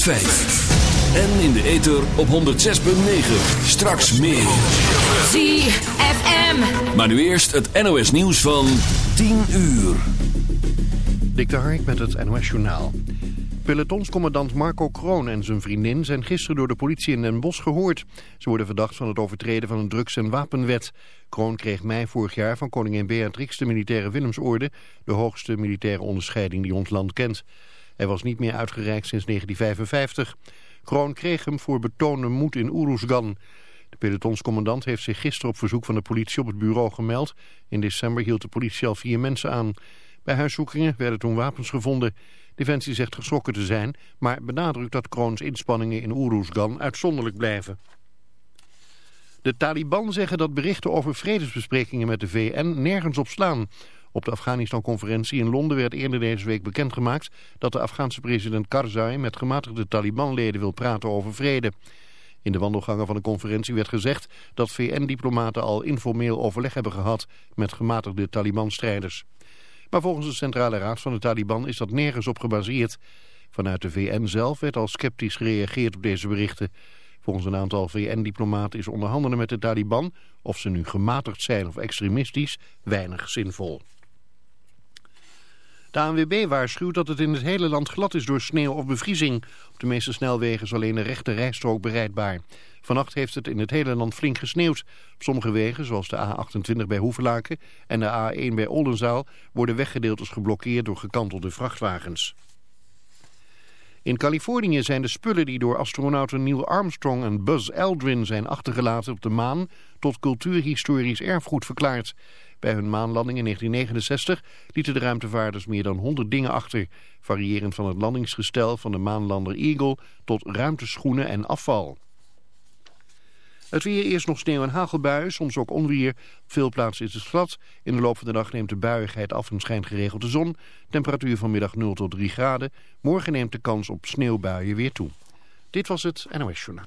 En in de ether op 106.9. Straks meer. ZFM. Maar nu eerst het NOS nieuws van 10 uur. Dik de Hark met het NOS Journaal. Pelotonscommandant Marco Kroon en zijn vriendin zijn gisteren door de politie in Den Bosch gehoord. Ze worden verdacht van het overtreden van een drugs- en wapenwet. Kroon kreeg mei vorig jaar van koningin Beatrix de militaire Willemsorde, de hoogste militaire onderscheiding die ons land kent. Hij was niet meer uitgereikt sinds 1955. Kroon kreeg hem voor betoonde moed in Oeroesgan. De pelotonscommandant heeft zich gisteren op verzoek van de politie op het bureau gemeld. In december hield de politie al vier mensen aan. Bij huiszoekingen werden toen wapens gevonden. Defensie zegt geschrokken te zijn, maar benadrukt dat Kroons inspanningen in Oeroesgan uitzonderlijk blijven. De Taliban zeggen dat berichten over vredesbesprekingen met de VN nergens op slaan. Op de Afghanistan-conferentie in Londen werd eerder deze week bekendgemaakt dat de Afghaanse president Karzai met gematigde Taliban-leden wil praten over vrede. In de wandelgangen van de conferentie werd gezegd dat VN-diplomaten al informeel overleg hebben gehad met gematigde Taliban-strijders. Maar volgens de Centrale Raad van de Taliban is dat nergens op gebaseerd. Vanuit de VN zelf werd al sceptisch gereageerd op deze berichten. Volgens een aantal VN-diplomaten is onderhandelen met de Taliban, of ze nu gematigd zijn of extremistisch, weinig zinvol. De ANWB waarschuwt dat het in het hele land glad is door sneeuw of bevriezing. Op de meeste snelwegen is alleen de rechte rijstrook bereidbaar. Vannacht heeft het in het hele land flink gesneeuwd. Op sommige wegen, zoals de A28 bij Hoevelaken en de A1 bij Oldenzaal, worden weggedeeltes geblokkeerd door gekantelde vrachtwagens. In Californië zijn de spullen die door astronauten Neil Armstrong en Buzz Aldrin zijn achtergelaten op de maan tot cultuurhistorisch erfgoed verklaard. Bij hun maanlanding in 1969 lieten de ruimtevaarders meer dan 100 dingen achter, variërend van het landingsgestel van de maanlander Eagle tot ruimteschoenen en afval. Het weer eerst nog sneeuw en hagelbuien, soms ook onweer. Op veel plaatsen is het glad. In de loop van de dag neemt de buiigheid af en schijnt geregeld de zon. Temperatuur vanmiddag 0 tot 3 graden. Morgen neemt de kans op sneeuwbuien weer toe. Dit was het NOS Journaal.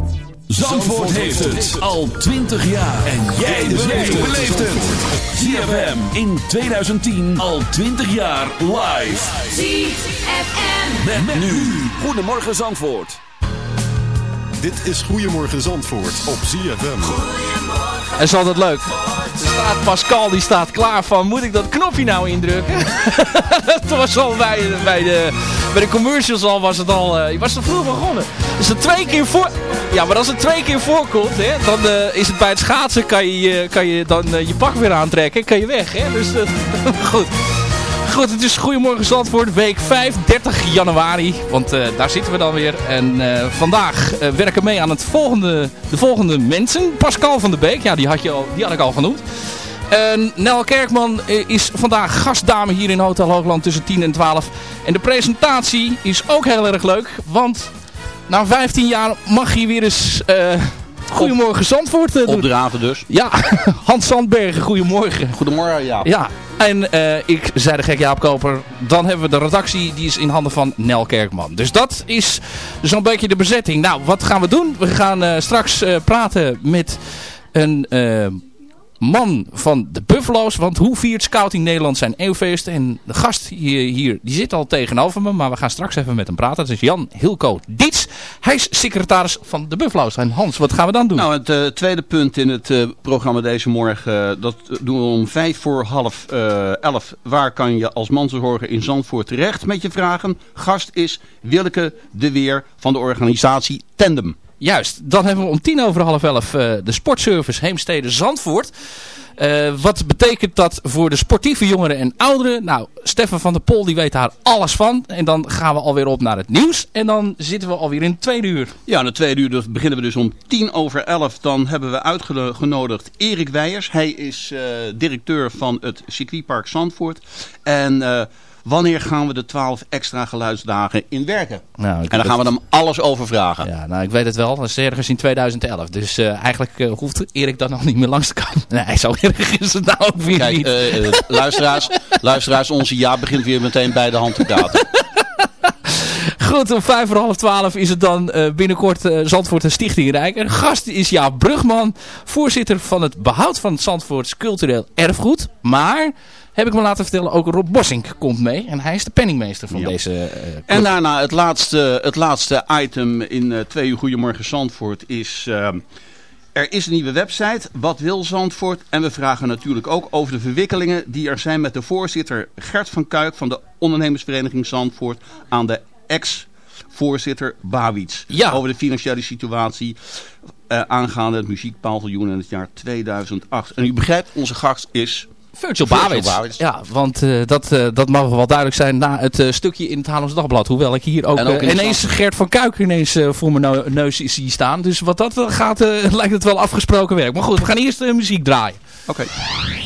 Zandvoort heeft het al 20 jaar. En jij beleeft het. ZFM in 2010 al 20 jaar live. ZFM. Met, met nu. Goedemorgen Zandvoort. Dit is Goedemorgen Zandvoort op ZFM. Dat is altijd leuk. Pascal, die staat klaar van, moet ik dat knopje nou indrukken? Toen was al bij, bij, de, bij de commercials al, was het al, je was er vroeg begonnen. Dus het twee keer voor, ja, maar als het twee keer voorkomt, hè, dan uh, is het bij het schaatsen, kan je, kan je dan uh, je pak weer aantrekken, kan je weg, hè. Dus goed. Goed, het is Goedemorgen Zandvoort, week 5, 30 januari. Want uh, daar zitten we dan weer. En uh, vandaag uh, werken mee aan het volgende, de volgende mensen. Pascal van der Beek, ja, die had, je al, die had ik al genoemd. En Nel Kerkman is vandaag gastdame hier in Hotel Hoogland tussen 10 en 12. En de presentatie is ook heel erg leuk. Want na 15 jaar mag je weer eens... Goedemorgen Zandvoort. Opdraven dus. Ja, Hans Zandbergen, goedemorgen. Goedemorgen, ja. Ja, en uh, ik zei de gek Jaap Koper, dan hebben we de redactie, die is in handen van Nel Kerkman. Dus dat is zo'n beetje de bezetting. Nou, wat gaan we doen? We gaan uh, straks uh, praten met een man van de Buffalo's. Want hoe viert Scouting Nederland zijn eeuwfeest? En de gast hier, hier, die zit al tegenover me. Maar we gaan straks even met hem praten. Dat is Jan Hilco Diets. Hij is secretaris van de Buffalo's. En Hans, wat gaan we dan doen? Nou, het uh, tweede punt in het uh, programma deze morgen. Uh, dat doen we om vijf voor half elf. Waar kan je als mantelzorger in Zandvoort terecht met je vragen? Gast is Willeke de Weer van de organisatie Tandem. Juist, dan hebben we om tien over half elf uh, de sportservice Heemstede Zandvoort. Uh, wat betekent dat voor de sportieve jongeren en ouderen? Nou, Stefan van der Pol die weet daar alles van. En dan gaan we alweer op naar het nieuws. En dan zitten we alweer in het tweede uur. Ja, in het tweede uur beginnen we dus om tien over elf. Dan hebben we uitgenodigd Erik Weijers. Hij is uh, directeur van het circuitpark Zandvoort. En... Wanneer gaan we de 12 extra geluidsdagen inwerken? Nou, en dan gaan we hem alles over vragen. Ja, nou, ik weet het wel. Dat is ergens in 2011. Dus uh, eigenlijk uh, hoeft Erik dan nog niet meer langs te komen. Nee, zo erg is het nou ook weer Kijk, niet. Uh, luisteraars, luisteraars, onze ja begint weer meteen bij de hand te. Goed, om vijf voor half twaalf is het dan uh, binnenkort uh, Zandvoort en Stichting Rijk. En gast is Jaap Brugman, voorzitter van het behoud van het Zandvoorts cultureel erfgoed. Maar heb ik me laten vertellen, ook Rob Bossink komt mee. En hij is de penningmeester van ja. deze uh, En daarna het laatste, het laatste item in twee uur Goedemorgen Zandvoort is... Er is een nieuwe website, Wat wil Zandvoort? En we vragen natuurlijk ook over de verwikkelingen die er zijn met de voorzitter Gert van Kuik van de ondernemersvereniging Zandvoort aan de ex-voorzitter Bawits. Ja. Over de financiële situatie uh, aangaande het muziekpaviljoen in het jaar 2008. En u begrijpt, onze gast is... Virtual Bawits. Ja, want uh, dat, uh, dat mag wel duidelijk zijn na het uh, stukje in het Haarlems Dagblad. Hoewel ik hier ook, ook ineens Gert van Kuik ineens voor mijn neus zie staan. Dus wat dat gaat, lijkt het wel afgesproken werk. Maar goed, we gaan eerst muziek draaien. Oké. Okay.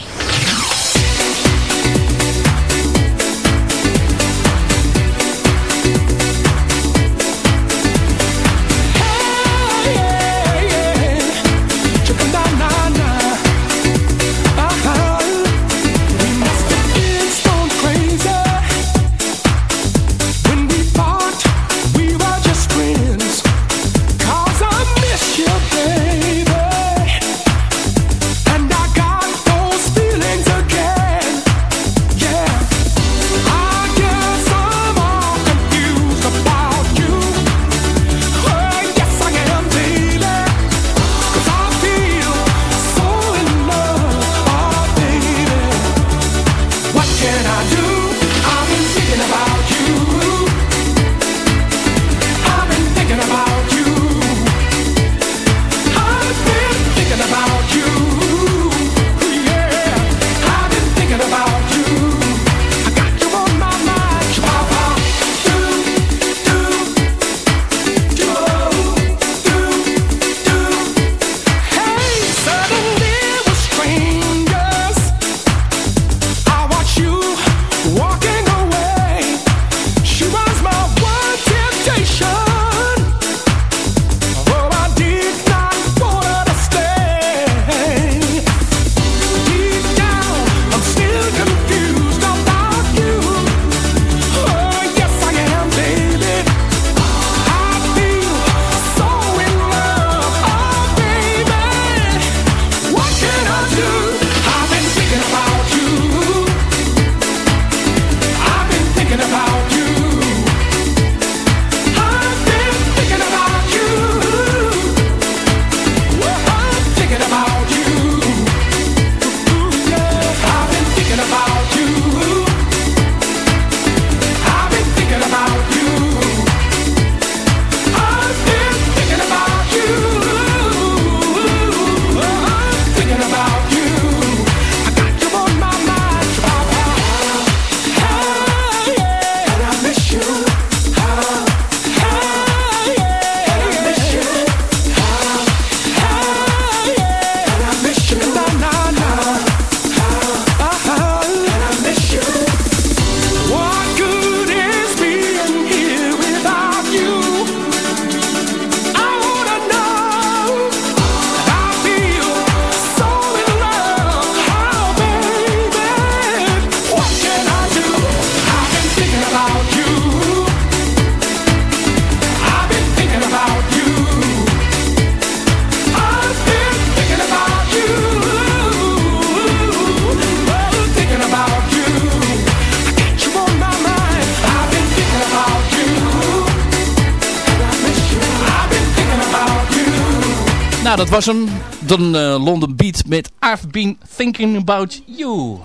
Dat was hem. Dan eh, London Beat met I've Been Thinking About You.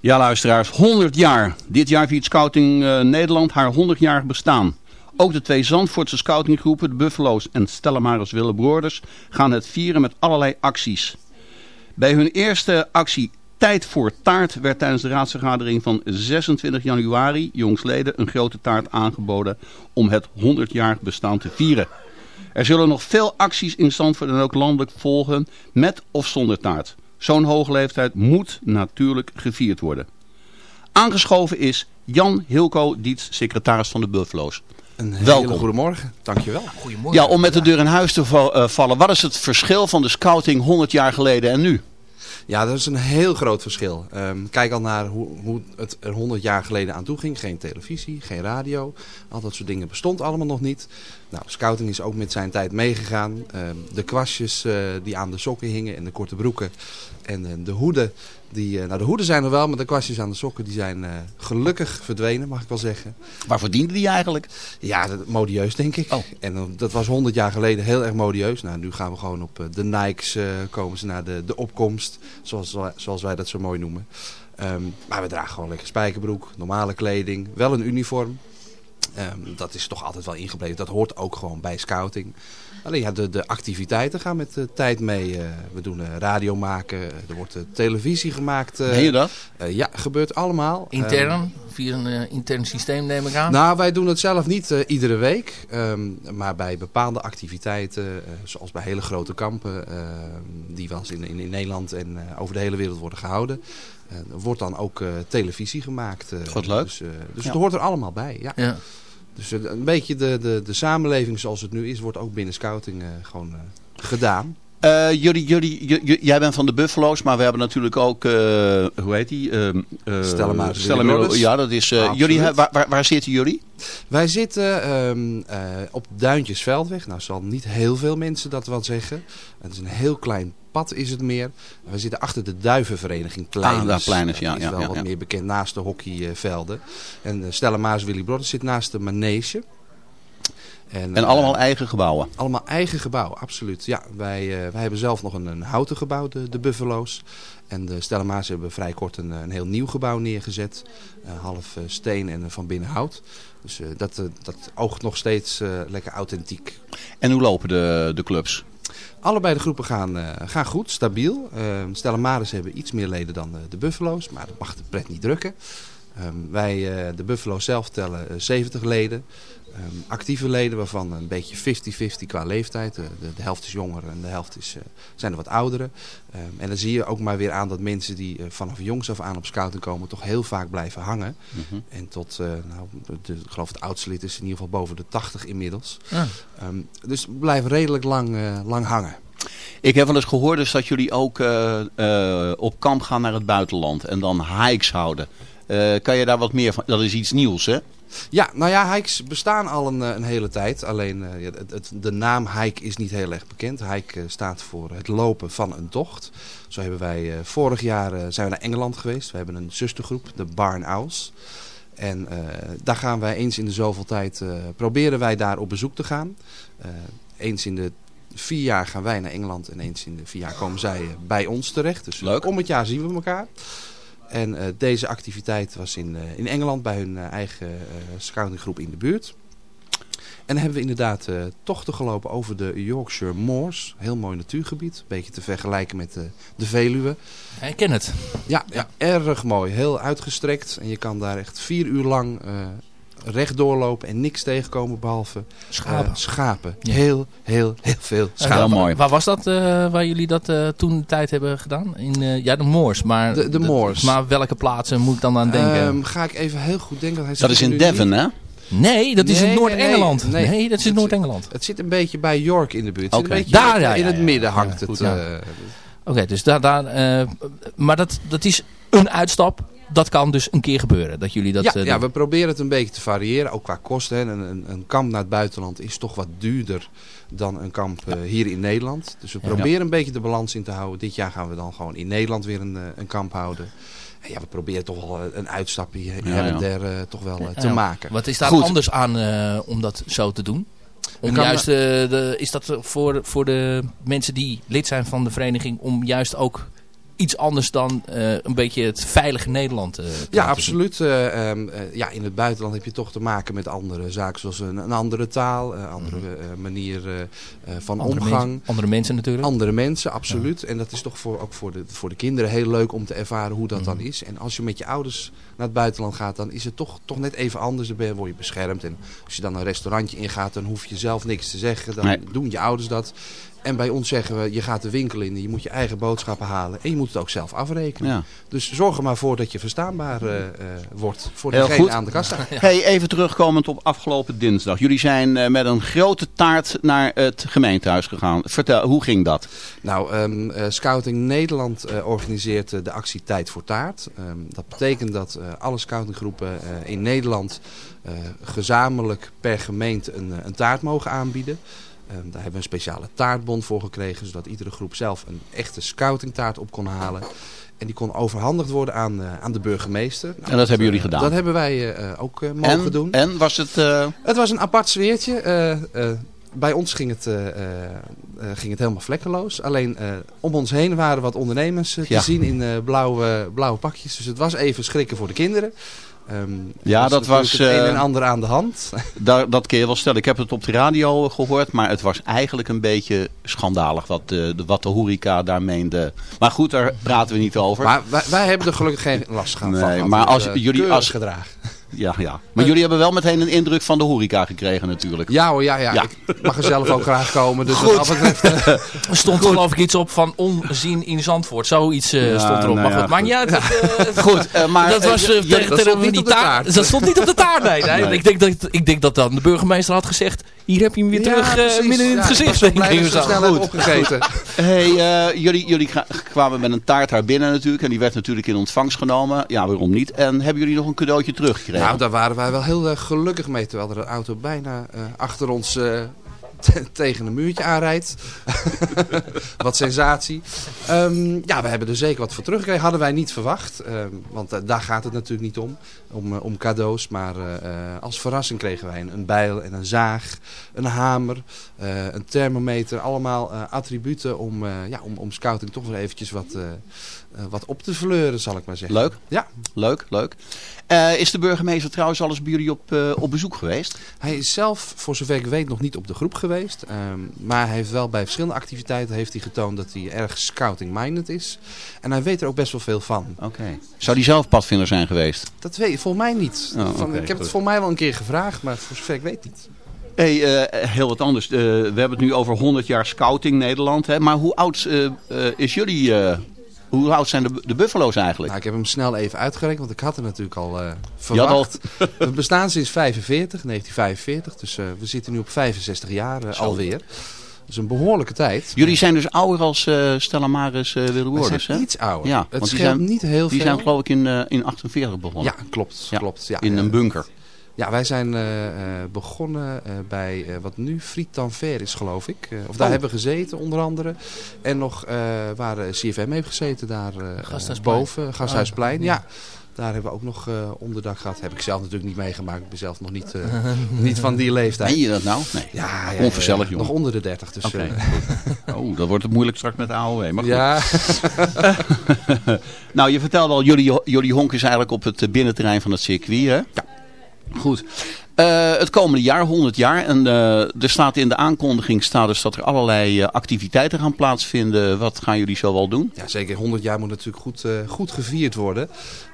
Ja, luisteraars, 100 jaar. Dit jaar viert Scouting eh, Nederland haar 100-jarig bestaan. Ook de twee Zandvoortse scoutinggroepen, de Buffalo's en Stella Maris Willebroeders, gaan het vieren met allerlei acties. Bij hun eerste actie Tijd voor Taart werd tijdens de raadsvergadering van 26 januari jongsleden een grote taart aangeboden om het 100-jarig bestaan te vieren. Er zullen nog veel acties in Zandvoort en ook landelijk volgen met of zonder taart. Zo'n hoge leeftijd moet natuurlijk gevierd worden. Aangeschoven is Jan Hilco Diets, secretaris van de Buffalo's. Een hele Welkom. goedemorgen, dankjewel. Goedemorgen. Ja, om met de deur in huis te eh, vallen. Wat is het verschil van de scouting 100 jaar geleden en nu? Ja, dat is een heel groot verschil. Ehm, kijk al naar hoe, hoe het er 100 jaar geleden aan toe ging. Geen televisie, geen radio. Al dat soort dingen bestond allemaal nog niet. Nou, scouting is ook met zijn tijd meegegaan. Ehm, de kwastjes eh, die aan de sokken hingen en de korte broeken. En eh, de hoeden. Die, eh, nou, de hoeden zijn er wel, maar de kwastjes aan de sokken die zijn eh, gelukkig verdwenen, mag ik wel zeggen. Waarvoor diende die eigenlijk? Ja, dat, modieus denk ik. Oh. En eh, dat was 100 jaar geleden heel erg modieus. Nou, nu gaan we gewoon op de Nikes komen ze naar de, de opkomst, zoals, wij- zoals wij dat zo mooi noemen. Ehm, maar we dragen gewoon lekker spijkerbroek, normale kleding, wel een uniform. Ehm, dat is toch altijd wel ingebleven. Dat hoort ook gewoon bij scouting. Alleen ja, de, de activiteiten gaan met de tijd mee. Eh, we doen eh, radio maken, er wordt eh, televisie gemaakt. eh, Meen je dat? eh, ja, gebeurt allemaal. Ehm, Intern, via een eh, intern systeem neem ik aan. nou, wij doen het zelf niet eh, iedere week. ehm, maar bij bepaalde activiteiten, eh, zoals bij hele grote kampen, ehm, die wel eens in, in, in Nederland en eh, over de hele wereld worden gehouden, eh, wordt dan ook eh, televisie gemaakt. eh. Wat leuk. Dus, eh, dus Ja. het hoort er allemaal bij. Ja. Ja. Dus eh, een beetje de, de, de samenleving zoals het nu is, wordt ook binnen scouting eh, gewoon eh, gedaan. Eh, jullie, jullie, jij bent van de Buffalo's, maar we hebben natuurlijk ook, eh, hoe heet die? Eh, Stella Stella. Ja, dat is, jullie, waar, waar, waar zitten jullie? Wij zitten eh, op Duintjesveldweg. Nou, zal niet heel veel mensen dat wel zeggen. Het is een heel klein pad is het meer. We zitten achter de Duivenvereniging Pleiners. Ah, daar Pleiners, ja, Dat is wel ja, wat meer bekend naast de hockeyvelden. En uh, Stella Maas Willy Brothers zit naast de manege. En eh, allemaal eigen gebouwen? Allemaal eigen gebouwen, absoluut. Ja, wij, eh, wij hebben zelf nog een, een houten gebouw, de, de Buffalo's. En de Stella Maas hebben vrij kort een, een heel nieuw gebouw neergezet. Eh, half eh, steen en eh, van binnen hout. Dus eh, dat, eh, dat oogt nog steeds eh, lekker authentiek. En hoe lopen de, de clubs? Allebei de groepen gaan, eh, gaan goed, stabiel. Uh, Stella Maris hebben iets meer leden dan de, de Buffalo's, maar dat mag de pret niet drukken. Um, wij, uh, de Buffalo's zelf, tellen uh, 70 leden. Um, actieve leden waarvan een beetje 50-50 qua leeftijd. De, de, de, helft is jonger en de helft is, uh, zijn er wat ouderen. Um, en dan zie je ook maar weer aan dat mensen die uh, vanaf jongs af aan op scouting komen toch heel vaak blijven hangen. Mm -hmm. En tot, uh, nou, de, ik geloof het oudste lid is in ieder geval boven de 80 inmiddels. Ah. Um, dus blijven redelijk lang, lang hangen. Ik heb wel eens gehoord dus dat jullie ook uh, op kamp gaan naar het buitenland en dan hikes houden. Uh, kan je daar wat meer van? Dat is iets nieuws, hè? Ja, nou ja, hikes bestaan al een, een hele tijd. Alleen uh, het, het, de naam hike is niet heel erg bekend. Hike uh, staat voor het lopen van een tocht. Zo hebben wij uh, vorig jaar zijn we naar Engeland geweest. We hebben een zustergroep, de Barn Owls. En daar gaan wij eens in de zoveel tijd, proberen wij daar op bezoek te gaan. eens in de vier jaar gaan wij naar Engeland en eens in de vier jaar komen zij bij ons terecht. Dus Leuk. om het jaar zien we elkaar. En uh, deze activiteit was in, uh, in Engeland bij hun uh, eigen scoutinggroep in de buurt. En dan hebben we inderdaad tochten gelopen over de Yorkshire Moors. Heel mooi natuurgebied. Een beetje te vergelijken met de Veluwe. Ik ken het. Ja, ja, erg mooi. Heel uitgestrekt. En je kan daar echt vier uur lang recht doorlopen en niks tegenkomen behalve schapen. schapen. Ja. Heel, heel, heel veel schapen. Heel mooi. Waar was dat uh, waar jullie dat uh, toen tijd hebben gedaan? In, uh, ja, de Moors. Maar, de, de Moors. Maar welke plaatsen moet ik dan aan denken? Um, ga ik even heel goed denken. Hij dat is in Devon, niet... hè? Nee, dat is nee, in Noord-Engeland. Nee, nee, nee, dat is in Noord-Engeland. Het zit een beetje bij York in de buurt. Okay. Een beetje daar, ja, in het ja, ja, midden hangt ja, het. Uh, Oké, okay, dus daar, daar uh, maar dat, dat is een uitstap. Dat kan dus een keer gebeuren. Dat jullie dat, ja, uh, ja, we proberen het een beetje te variëren. Ook qua kosten. Hè. Een, een, een, kamp naar het buitenland is toch wat duurder dan een kamp uh, hier in Nederland. Dus we proberen een beetje de balans in te houden. Dit jaar gaan we dan gewoon in Nederland weer een, een kamp houden. En ja, we proberen toch wel een uitstapje her en uh, toch wel te maken. Wat is daar Goed. anders aan om dat zo te doen? Om juist, eh, de, is dat voor, voor de mensen die lid zijn van de vereniging... om juist ook iets anders dan eh, een beetje het veilige Nederland eh, te Ja, absoluut. Eh, ehm, eh, ja, in het buitenland heb je toch te maken met andere zaken, zoals een, een andere taal, een andere eh, manier van Mhm. Andere omgang. andere mensen natuurlijk. Andere mensen, absoluut. En dat is toch voor, ook voor de, voor de kinderen heel leuk om te ervaren hoe dat Mhm. dan is. En als je met je ouders naar het buitenland gaat, dan is het toch, toch net even anders. Dan ben je, word je beschermd. En als je dan een restaurantje ingaat, dan hoef je zelf niks te zeggen. Dan Nee. doen je ouders dat. En bij ons zeggen we, je gaat de winkel in, je moet je eigen boodschappen halen. En je moet het ook zelf afrekenen. Ja. Dus zorg er maar voor dat je verstaanbaar eh, eh, wordt voor Heel degene goed. aan de kassa. Hey, even terugkomend op afgelopen dinsdag. Jullie zijn eh, met een grote taart naar het gemeentehuis gegaan. Vertel, hoe ging dat? Nou, ehm, eh, Scouting Nederland organiseert de actie Tijd voor Taart. Ehm, dat betekent dat alle scoutinggroepen in Nederland gezamenlijk per gemeente een, een taart mogen aanbieden. Ehm, daar hebben we een speciale taartbon voor gekregen, zodat iedere groep zelf een echte scoutingtaart op kon halen. En die kon overhandigd worden aan, eh, aan de burgemeester. Nou, En dat hebben eh, jullie gedaan? Dat hebben wij eh, eh, ook eh, mogen En, doen. en was het... eh, Het was een apart sfeertje. Eh, eh, bij ons ging het, eh, eh, eh, ging het helemaal vlekkeloos. Alleen eh, om ons heen waren wat ondernemers eh, te Ja. zien in eh, blauwe, blauwe pakjes. Dus het was even schrikken voor de kinderen. Ehm, Ja, er dat natuurlijk was, Het een eh, en ander aan de hand. Daar, dat kun je wel stellen. Ik heb het op de radio gehoord, maar het was eigenlijk een beetje schandalig wat de, de- wat de horeca daar meende. Maar goed, daar praten we niet over. Maar wij, wij hebben er gelukkig geen last van. Nee, van maar als eh, jullie als- gedragen. Ja, ja. Maar jullie hebben wel meteen een indruk van de horeca gekregen natuurlijk. Ja hoor, ja, ja. Ja. Ik mag er zelf ook graag komen. Dus Goed. wat dat betreft... eh, Er stond geloof ik iets op van onzien in Zandvoort. Zoiets eh, Ja, stond erop. nou maar ja, goed, maakt niet uit. Dat, Goed, eh, maar dat was tegen dat stond niet die op de taart. taart. Dat stond niet op de taart, nee. nee. Nee. Ik, denk dat, ik denk dat dan de burgemeester had gezegd... Hier heb je hem weer ja, terug eh, midden in het ik gezicht. denk ik ze zo. snel hebben opgegeten. Hey, eh, jullie, jullie kwamen met een taart daar binnen natuurlijk. En die werd natuurlijk in ontvangst genomen. Ja, waarom niet? En hebben jullie nog een cadeautje teruggekregen? Nou, daar waren wij wel heel eh, gelukkig mee. Terwijl er een auto bijna eh, achter ons eh, tegen een muurtje aanrijdt. wat sensatie. Ehm, ja, we hebben er zeker wat voor teruggekregen. Hadden wij niet verwacht. Ehm, want eh, daar gaat het natuurlijk niet om. Om, eh, om cadeaus. Maar eh, als verrassing kregen wij een, een bijl en een zaag. Een hamer. een thermometer. Allemaal attributen om, ja, om, om scouting toch weer eventjes wat, wat op te fleuren, zal ik maar zeggen. Leuk. Ja. Leuk, leuk. Is de burgemeester trouwens al eens bij jullie op, op bezoek geweest? Hij is zelf, voor zover ik weet, nog niet op de groep geweest. Ehm, maar hij heeft wel bij verschillende activiteiten heeft hij getoond dat hij erg scouting-minded is. En hij weet er ook best wel veel van. Oké. Zou die zelf padvinder zijn geweest? Dat weet ik volgens mij niet. Oh, Van, ik heb goed. het volgens mij wel een keer gevraagd, maar voor zover ik weet niet. Hey, eh, heel wat anders. Eh, we hebben het nu over 100 jaar scouting Nederland. Hè? Maar hoe oud eh, is jullie... hoe oud zijn de, de Buffalo's eigenlijk? Nou, ik heb hem snel even uitgerekend, want ik had er natuurlijk al had verwacht. We bestaan sinds 45, 1945, dus eh, we zitten nu op 65 jaar eh, alweer. Dat is een behoorlijke tijd. Jullie zijn dus ouder als eh Stella Maris worden, zijn hè? iets ouder. Ja, het want die zijn- niet heel Die veel. zijn geloof ik in, eh, in 48 begonnen. Ja, klopt. Ja. klopt ja. in een bunker. Ja, wij zijn eh, eh, begonnen eh, bij wat nu Friet Tanver is, geloof ik. Of daar Oh. hebben we gezeten, onder andere. En nog waar CFM heeft gezeten, daar Gasthuisplein. boven, Gasthuisplein. Oh, ja. daar hebben we ook nog eh, onderdak gehad. Heb ik zelf natuurlijk niet meegemaakt. Ik ben zelf nog niet, niet van die leeftijd. Meen je dat nou? Nee. Ja, ja, Onverschillig, ja, jongen. Nog onder de 30. Dus, Oh, dat wordt het moeilijk straks met de AOW. Maar goed. ja, nou, je vertelde al, jullie, jullie honk is eigenlijk op het binnenterrein van het circuit, hè? Ja. Goed. Eh, het komende jaar, 100 jaar. En eh, er staat in de aankondiging staat dus dat er allerlei eh, activiteiten gaan plaatsvinden. Wat gaan jullie zo wel doen? Ja, zeker. 100 jaar moet natuurlijk goed, goed gevierd worden.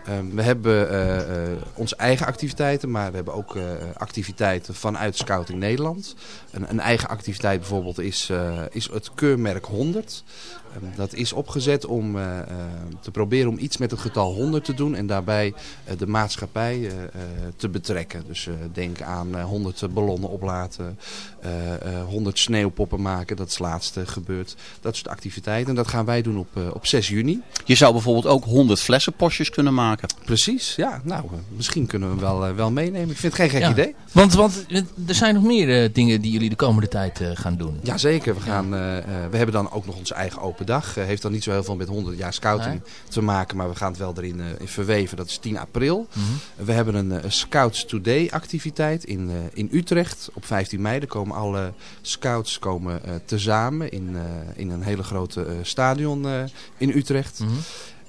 Ehm, we hebben eh, eh, onze eigen activiteiten, maar we hebben ook eh, activiteiten vanuit Scouting Nederland. Een, een eigen activiteit bijvoorbeeld is, is het keurmerk 100. Ehm, dat is opgezet om te proberen om iets met het getal 100 te doen en daarbij de maatschappij te betrekken. Dus denk aan eh, 100 ballonnen oplaten, eh, eh, 100 sneeuwpoppen maken, dat is laatste gebeurd. Dat soort activiteiten. En dat gaan wij doen op, op 6 juni. Je zou bijvoorbeeld ook 100 flessenpostjes kunnen maken. Precies, ja. Nou, eh, misschien kunnen we hem wel, eh, wel meenemen. Ik vind het geen gek Ja. idee. Want, want er zijn nog meer eh, dingen die jullie de komende tijd eh, gaan doen. Jazeker, we, gaan, eh, eh, we hebben dan ook nog onze eigen open dag. Eh, heeft dan niet zo heel veel met 100 jaar scouting te maken, maar we gaan het wel erin eh, in verweven. Dat is 10 april. Mhm. We hebben een, eh, Scouts Today activiteit. in, eh, in Utrecht op 15 mei. Daar komen alle scouts komen, eh, tezamen in, eh, in een hele grote eh, stadion eh, in Utrecht. Mhm.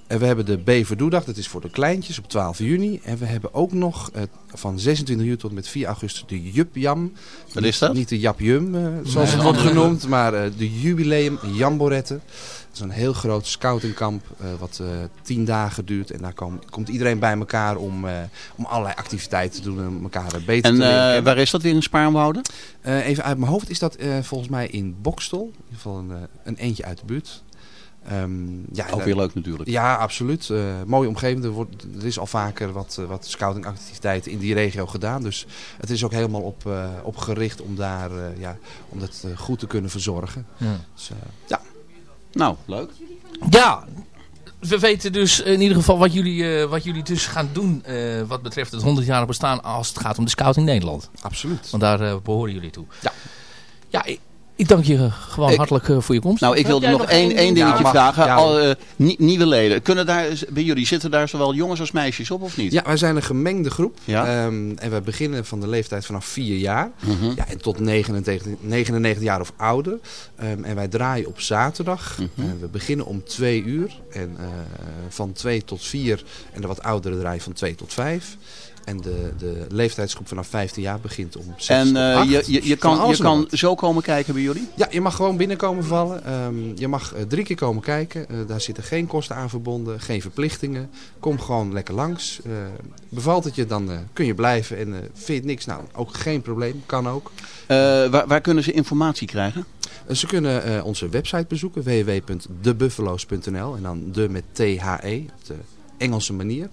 We hebben de Beverdoedag, dat is voor de kleintjes op 12 juni. En we hebben ook nog eh, van 26 juli tot en met 4 augustus de Jup Jam. Wat is dat? Niet de Jap Jum, eh, zoals Nee. het wordt genoemd, maar eh, de Jubileum Jamboretten. Dat is een heel groot scoutingkamp wat eh, tien dagen duurt. En daar kom- komt iedereen bij elkaar om, om allerlei activiteiten te doen en elkaar beter En te leren kennen. waar is dat weer in Spaarnwoude? Even uit mijn hoofd is dat volgens mij in Bokstel. In ieder geval een, een eentje uit de buurt. Ehm, ja, Ook weer eh, leuk natuurlijk. Ja, absoluut. Eh mooie omgeving. Er, wordt, er is al vaker wat, eh, wat scoutingactiviteiten in die regio gedaan. Dus het is ook helemaal op, eh, op gericht om, daar, eh, ja, om dat goed te kunnen verzorgen. Ja. Dus, eh, ja. Nou, leuk. Ja, we weten dus in ieder geval wat jullie, eh, wat jullie dus gaan doen eh, wat betreft het 100-jarig bestaan als het gaat om de Scout in Nederland. Absoluut. Want daar eh, behoren jullie toe. Ja. Ja, ik, ik dank je gewoon Ik- hartelijk eh, voor je komst. Nou, ik wilde nog één, één ding? dingetje Ja, mag. vragen. Ja, Al, eh, nie- nieuwe leden. Kunnen daar, bij jullie zitten daar zowel jongens als meisjes op of niet? ja, wij zijn een gemengde groep. Ja. Ehm, en we beginnen van de leeftijd vanaf 4 jaar. Mhm. Ja, en tot 99, 99 jaar of ouder. Ehm, en wij draaien op zaterdag. Mhm. We beginnen om 2 uur. En eh, van 2 tot 4. En de wat oudere draaien van 2 tot 5. En de, de leeftijdsgroep vanaf 15 jaar begint om 6 En 8. je, je, je kan, je kan zo komen kijken bij jullie? Ja, je mag gewoon binnenkomen vallen. Ehm, je mag eh, drie keer komen kijken. Eh, daar zitten geen kosten aan verbonden, geen verplichtingen. Kom gewoon lekker langs. Bevalt het je, dan kun je blijven. En vind je het niks, nou, ook geen probleem. Kan ook. Waar, waar kunnen ze informatie krijgen? Ze kunnen onze website bezoeken, www.debuffalo's.nl. En dan de met T-H-E, Engelse manier.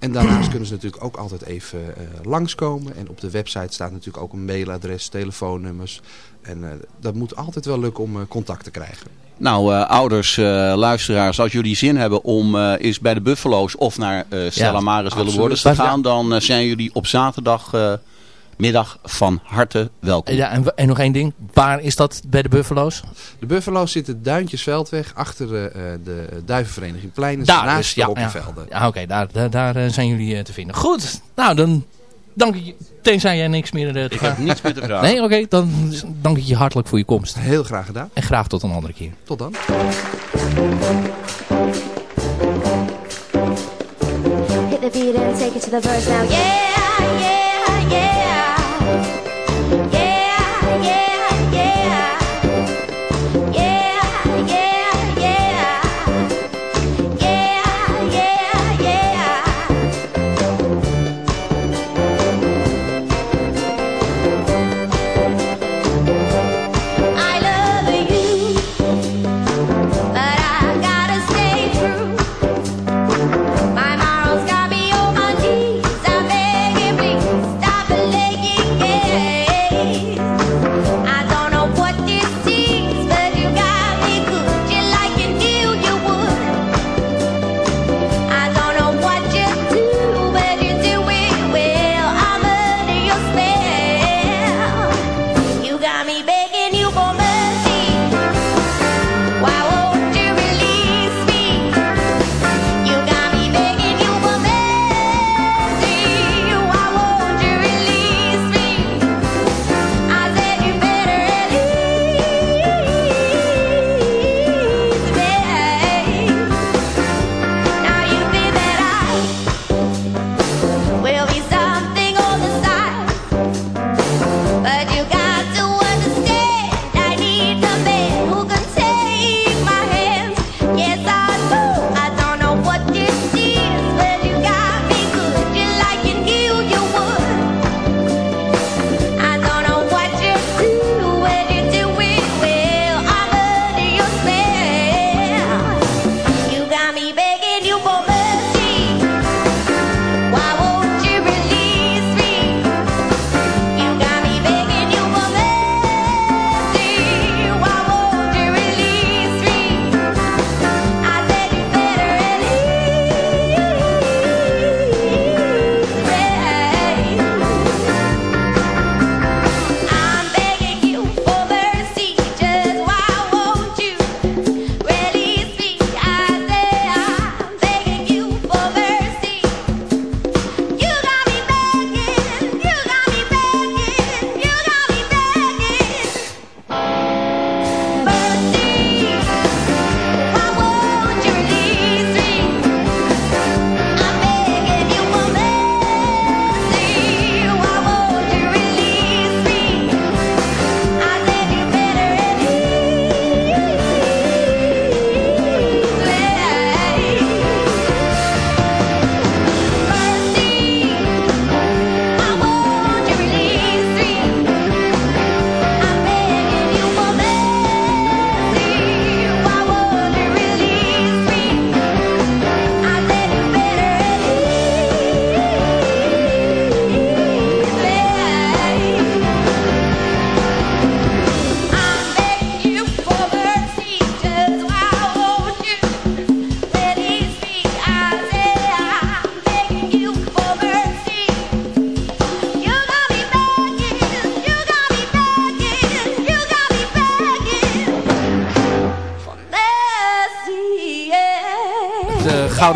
En daarnaast kunnen ze natuurlijk ook altijd even eh, langskomen. En op de website staat natuurlijk ook een mailadres, telefoonnummers. En eh, dat moet altijd wel lukken om eh, contact te krijgen. Nou, eh, ouders, eh, luisteraars, als jullie zin hebben om eh eens bij de Buffalo's of naar eh Stella Ja, Maris willen worden te gaan, dan zijn jullie op zaterdagmiddag middag van harte welkom. Ja, en, en nog één ding. Waar is dat bij de Buffalo's? De Buffalo's zitten Duintjesveldweg achter de, eh, de Duivenvereniging Plein. Daar naast dus, de ja. Ja, oké, daar, daar, daar eh, zijn jullie eh, te vinden. Goed, nou dan dank ik je. Tenzij jij niks meer te Ik heb niets meer te vragen. Nee, oké, dan dank ik je hartelijk voor je komst. Heel graag gedaan. En graag tot een andere keer. Tot dan. Hit the beat and take it to the verse now. Yeah, yeah,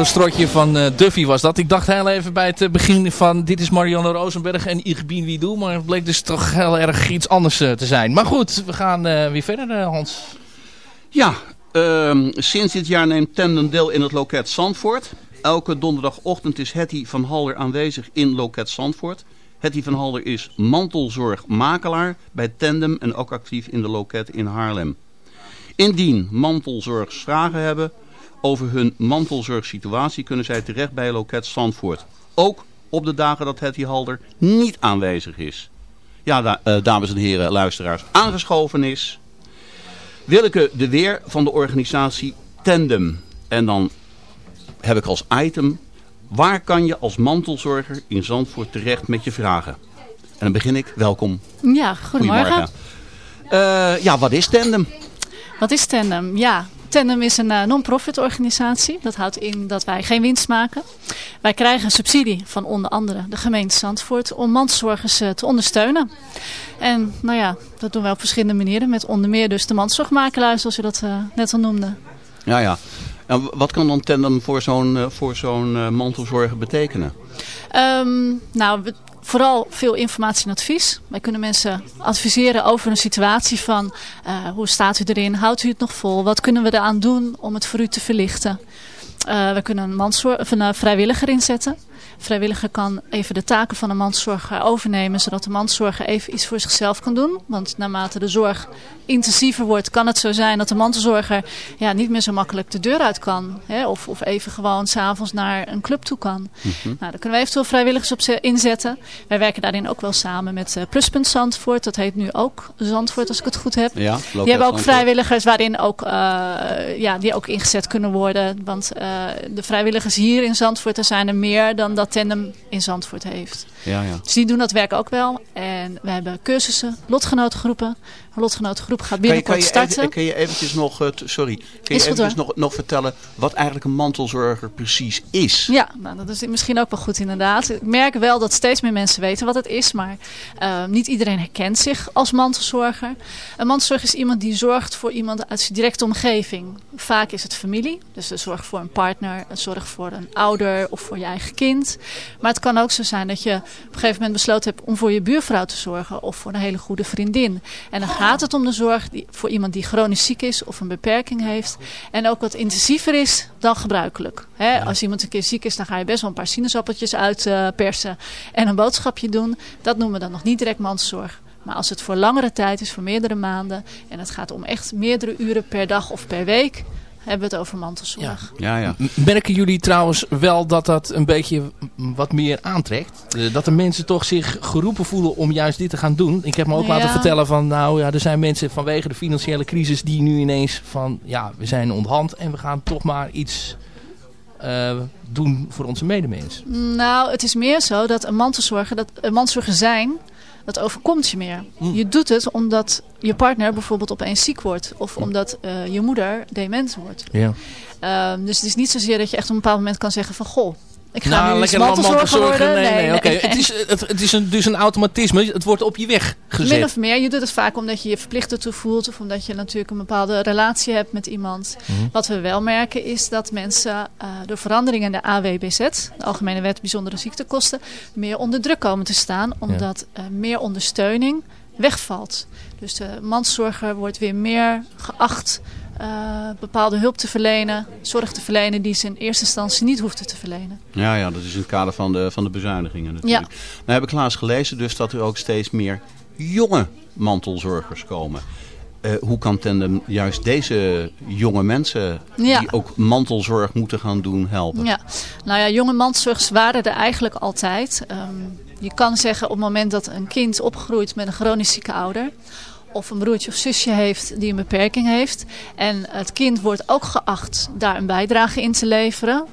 strotje van eh, Duffy was dat. Ik dacht heel even bij het eh, begin van dit is Marianne Rosenberg en Ik bin wie doe. Maar het bleek dus toch heel erg iets anders eh, te zijn. Maar goed, we gaan weer verder Hans. Ja, ehm, sinds dit jaar neemt Tandem deel in het loket Zandvoort. Elke donderdagochtend is Hetty van Halder aanwezig in loket Zandvoort. Hetty van Halder is mantelzorgmakelaar bij Tandem en ook actief in de loket in Haarlem. Indien mantelzorgers vragen hebben over hun mantelzorgsituatie kunnen zij terecht bij loket Zandvoort. Ook op de dagen dat Hetty Halder niet aanwezig is. Ja, da- eh, dames en heren, luisteraars, aangeschoven is Willeke de Weer van de organisatie Tandem. En dan heb ik als item, waar kan je als mantelzorger in Zandvoort terecht met je vragen? En dan begin ik, welkom. Ja, goedemorgen. Eh, ja, wat is Tandem? Wat is Tandem? Ja, Tandem is een eh, non-profit organisatie. Dat houdt in dat wij geen winst maken. Wij krijgen een subsidie van onder andere de gemeente Zandvoort om mantelzorgers eh, te ondersteunen. En nou ja, dat doen wij op verschillende manieren. Met onder meer dus de mantelzorgmakelaar zoals u dat eh, net al noemde. Ja, ja. En wat kan dan Tandem voor zo'n voor zo'n mantelzorger betekenen? Ehm, nou, we- vooral veel informatie en advies. Wij kunnen mensen adviseren over een situatie van eh, hoe staat u erin, houdt u het nog vol, wat kunnen we eraan doen om het voor u te verlichten. Eh, we kunnen een, of een eh, vrijwilliger inzetten. Vrijwilliger kan even de taken van een manszorger overnemen, zodat de manszorger even iets voor zichzelf kan doen. Want naarmate de zorg intensiever wordt, kan het zo zijn dat de mantelzorger ja, niet meer zo makkelijk de deur uit kan. Hè? Of, of even gewoon s'avonds naar een club toe kan. Nou, daar kunnen we eventueel vrijwilligers op ze- inzetten. Wij werken daarin ook wel samen met eh, Pluspunt Zandvoort. Dat heet nu ook Zandvoort, als ik het goed heb. Ja, die hebben ook vrijwilligers waarin ook, eh, ja, die ook ingezet kunnen worden. Want eh, de vrijwilligers hier in Zandvoort, er zijn er meer dan dat Tandem in Zandvoort heeft. Ja, ja. Dus die doen dat werk ook wel. En we hebben cursussen, lotgenotengroepen. Lotgenotengroep gaat Kan je, binnenkort kan, je starten. even, kan je eventjes nog, eh, sorry, kan je eventjes nog, nog vertellen wat eigenlijk een mantelzorger precies is? Ja, nou, dat is misschien ook wel goed inderdaad. Ik merk wel dat steeds meer mensen weten wat het is, maar eh, niet iedereen herkent zich als mantelzorger. Een mantelzorger is iemand die zorgt voor iemand uit zijn directe omgeving. Vaak is het familie, dus de zorg voor een partner, een zorg voor een ouder of voor je eigen kind. Maar het kan ook zo zijn dat je op een gegeven moment besloten hebt om voor je buurvrouw te zorgen of voor een hele goede vriendin. En dan gaat het om de zorg die, voor iemand die chronisch ziek is of een beperking heeft. En ook wat intensiever is dan gebruikelijk. Als iemand een keer ziek is, dan ga je best wel een paar sinaasappeltjes uitpersen en een boodschapje doen. Dat noemen we dan nog niet direct mantelzorg. Maar als het voor langere tijd is, voor meerdere maanden, en het gaat om echt meerdere uren per dag of per week, hebben we het over mantelzorg. Ja, ja. Merken jullie trouwens wel dat dat een beetje wat meer aantrekt? Eh, Dat de mensen toch zich geroepen voelen om juist dit te gaan doen? Ik heb me ook Ja. laten vertellen van, nou ja, er zijn mensen vanwege de financiële crisis die nu ineens van, ja, we zijn onthand en we gaan toch maar iets eh, doen voor onze medemens. Nou, het is meer zo dat een mantelzorger, dat een mantelzorger zijn, dat overkomt je meer. Je doet het omdat je partner bijvoorbeeld opeens ziek wordt. Of omdat eh, je moeder dement wordt. Ja. Ehm, dus het is niet zozeer dat je echt op een bepaald moment kan zeggen van... Goh, ik ga nou, nu lekker mantelzorger worden. Nee, nee, oké. Het is, het, het is een, dus een automatisme. Het wordt op je weg gezet. Min of meer. Je doet het vaak omdat je je verplicht ertoe voelt. Of omdat je natuurlijk een bepaalde relatie hebt met iemand. Mhm. Wat we wel merken is dat mensen eh, door veranderingen in de AWBZ, de Algemene Wet Bijzondere Ziektekosten, meer onder druk komen te staan. Omdat eh, meer ondersteuning wegvalt. Dus de mantelzorger wordt weer meer geacht eh, bepaalde hulp te verlenen, zorg te verlenen die ze in eerste instantie niet hoefden te verlenen. Ja, ja, dat is in het kader van de, van de bezuinigingen natuurlijk. Nou heb ik laatst gelezen dus dat er ook steeds meer jonge mantelzorgers komen. Eh, hoe kan Tandem juist deze jonge mensen Ja. die ook mantelzorg moeten gaan doen helpen? Ja, nou ja, jonge mantelzorgers waren er eigenlijk altijd. Ehm, je kan zeggen op het moment dat een kind opgroeit met een chronisch zieke ouder... of een broertje of zusje heeft die een beperking heeft... en het kind wordt ook geacht daar een bijdrage in te leveren...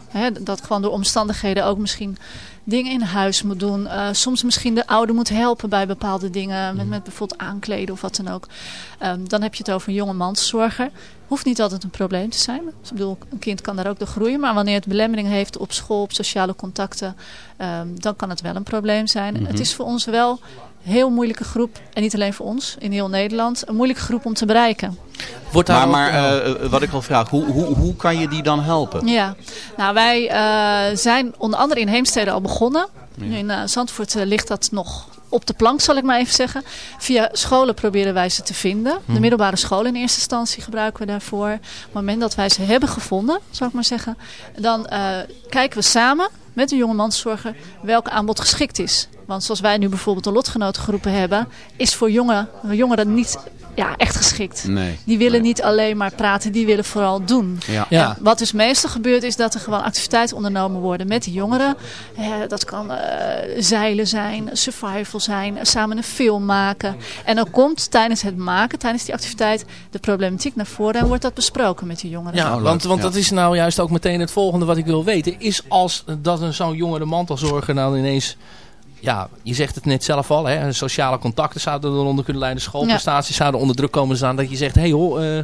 Dat gewoon door omstandigheden ook misschien dingen in huis moet doen. Eh, soms misschien de ouder moet helpen bij bepaalde dingen. Met, met bijvoorbeeld aankleden of wat dan ook. Ehm, dan heb je het over een jonge mantelzorger. Hoeft niet altijd een probleem te zijn. Dus ik bedoel, een kind kan daar ook door groeien. Maar wanneer het belemmering heeft op school, op sociale contacten. ehm, dan kan het wel een probleem zijn. Mhm. Het is voor ons wel heel moeilijke groep. En niet alleen voor ons, in heel Nederland. Een moeilijke groep om te bereiken. Wordt daar maar maar eh, eh, wat ik al vraag, hoe, hoe, hoe kan je die dan helpen? Ja, nou wij eh, zijn onder andere in Heemstede al begonnen. In eh, Zandvoort ligt dat nog op de plank, zal ik maar even zeggen. Via scholen proberen wij ze te vinden. De Mhm. middelbare scholen in eerste instantie gebruiken we daarvoor. Op het moment dat wij ze hebben gevonden, zal ik maar zeggen, dan eh, kijken we samen met de jonge manszorger welk aanbod geschikt is. Want zoals wij nu bijvoorbeeld een lotgenotengroepen hebben, is voor jonge, jongeren niet ja, echt geschikt. Nee. Die willen niet alleen maar praten, die willen vooral doen. Ja. Wat dus meestal gebeurt is dat er gewoon activiteiten ondernomen worden met die jongeren. Eh, dat kan eh, zeilen zijn, survival zijn, samen een film maken. En dan komt tijdens het maken, tijdens die activiteit, de problematiek naar voren en wordt dat besproken met die jongeren. Ja, want, want dat is nou juist ook meteen het volgende wat ik wil weten. Is als dat een zo'n jongere mantelzorger nou ineens... Ja, je zegt het net zelf al. Hè, sociale contacten zouden eronder kunnen leiden. Schoolprestaties zouden onder druk komen te staan. Dat je zegt, hé hey, hoor, eh,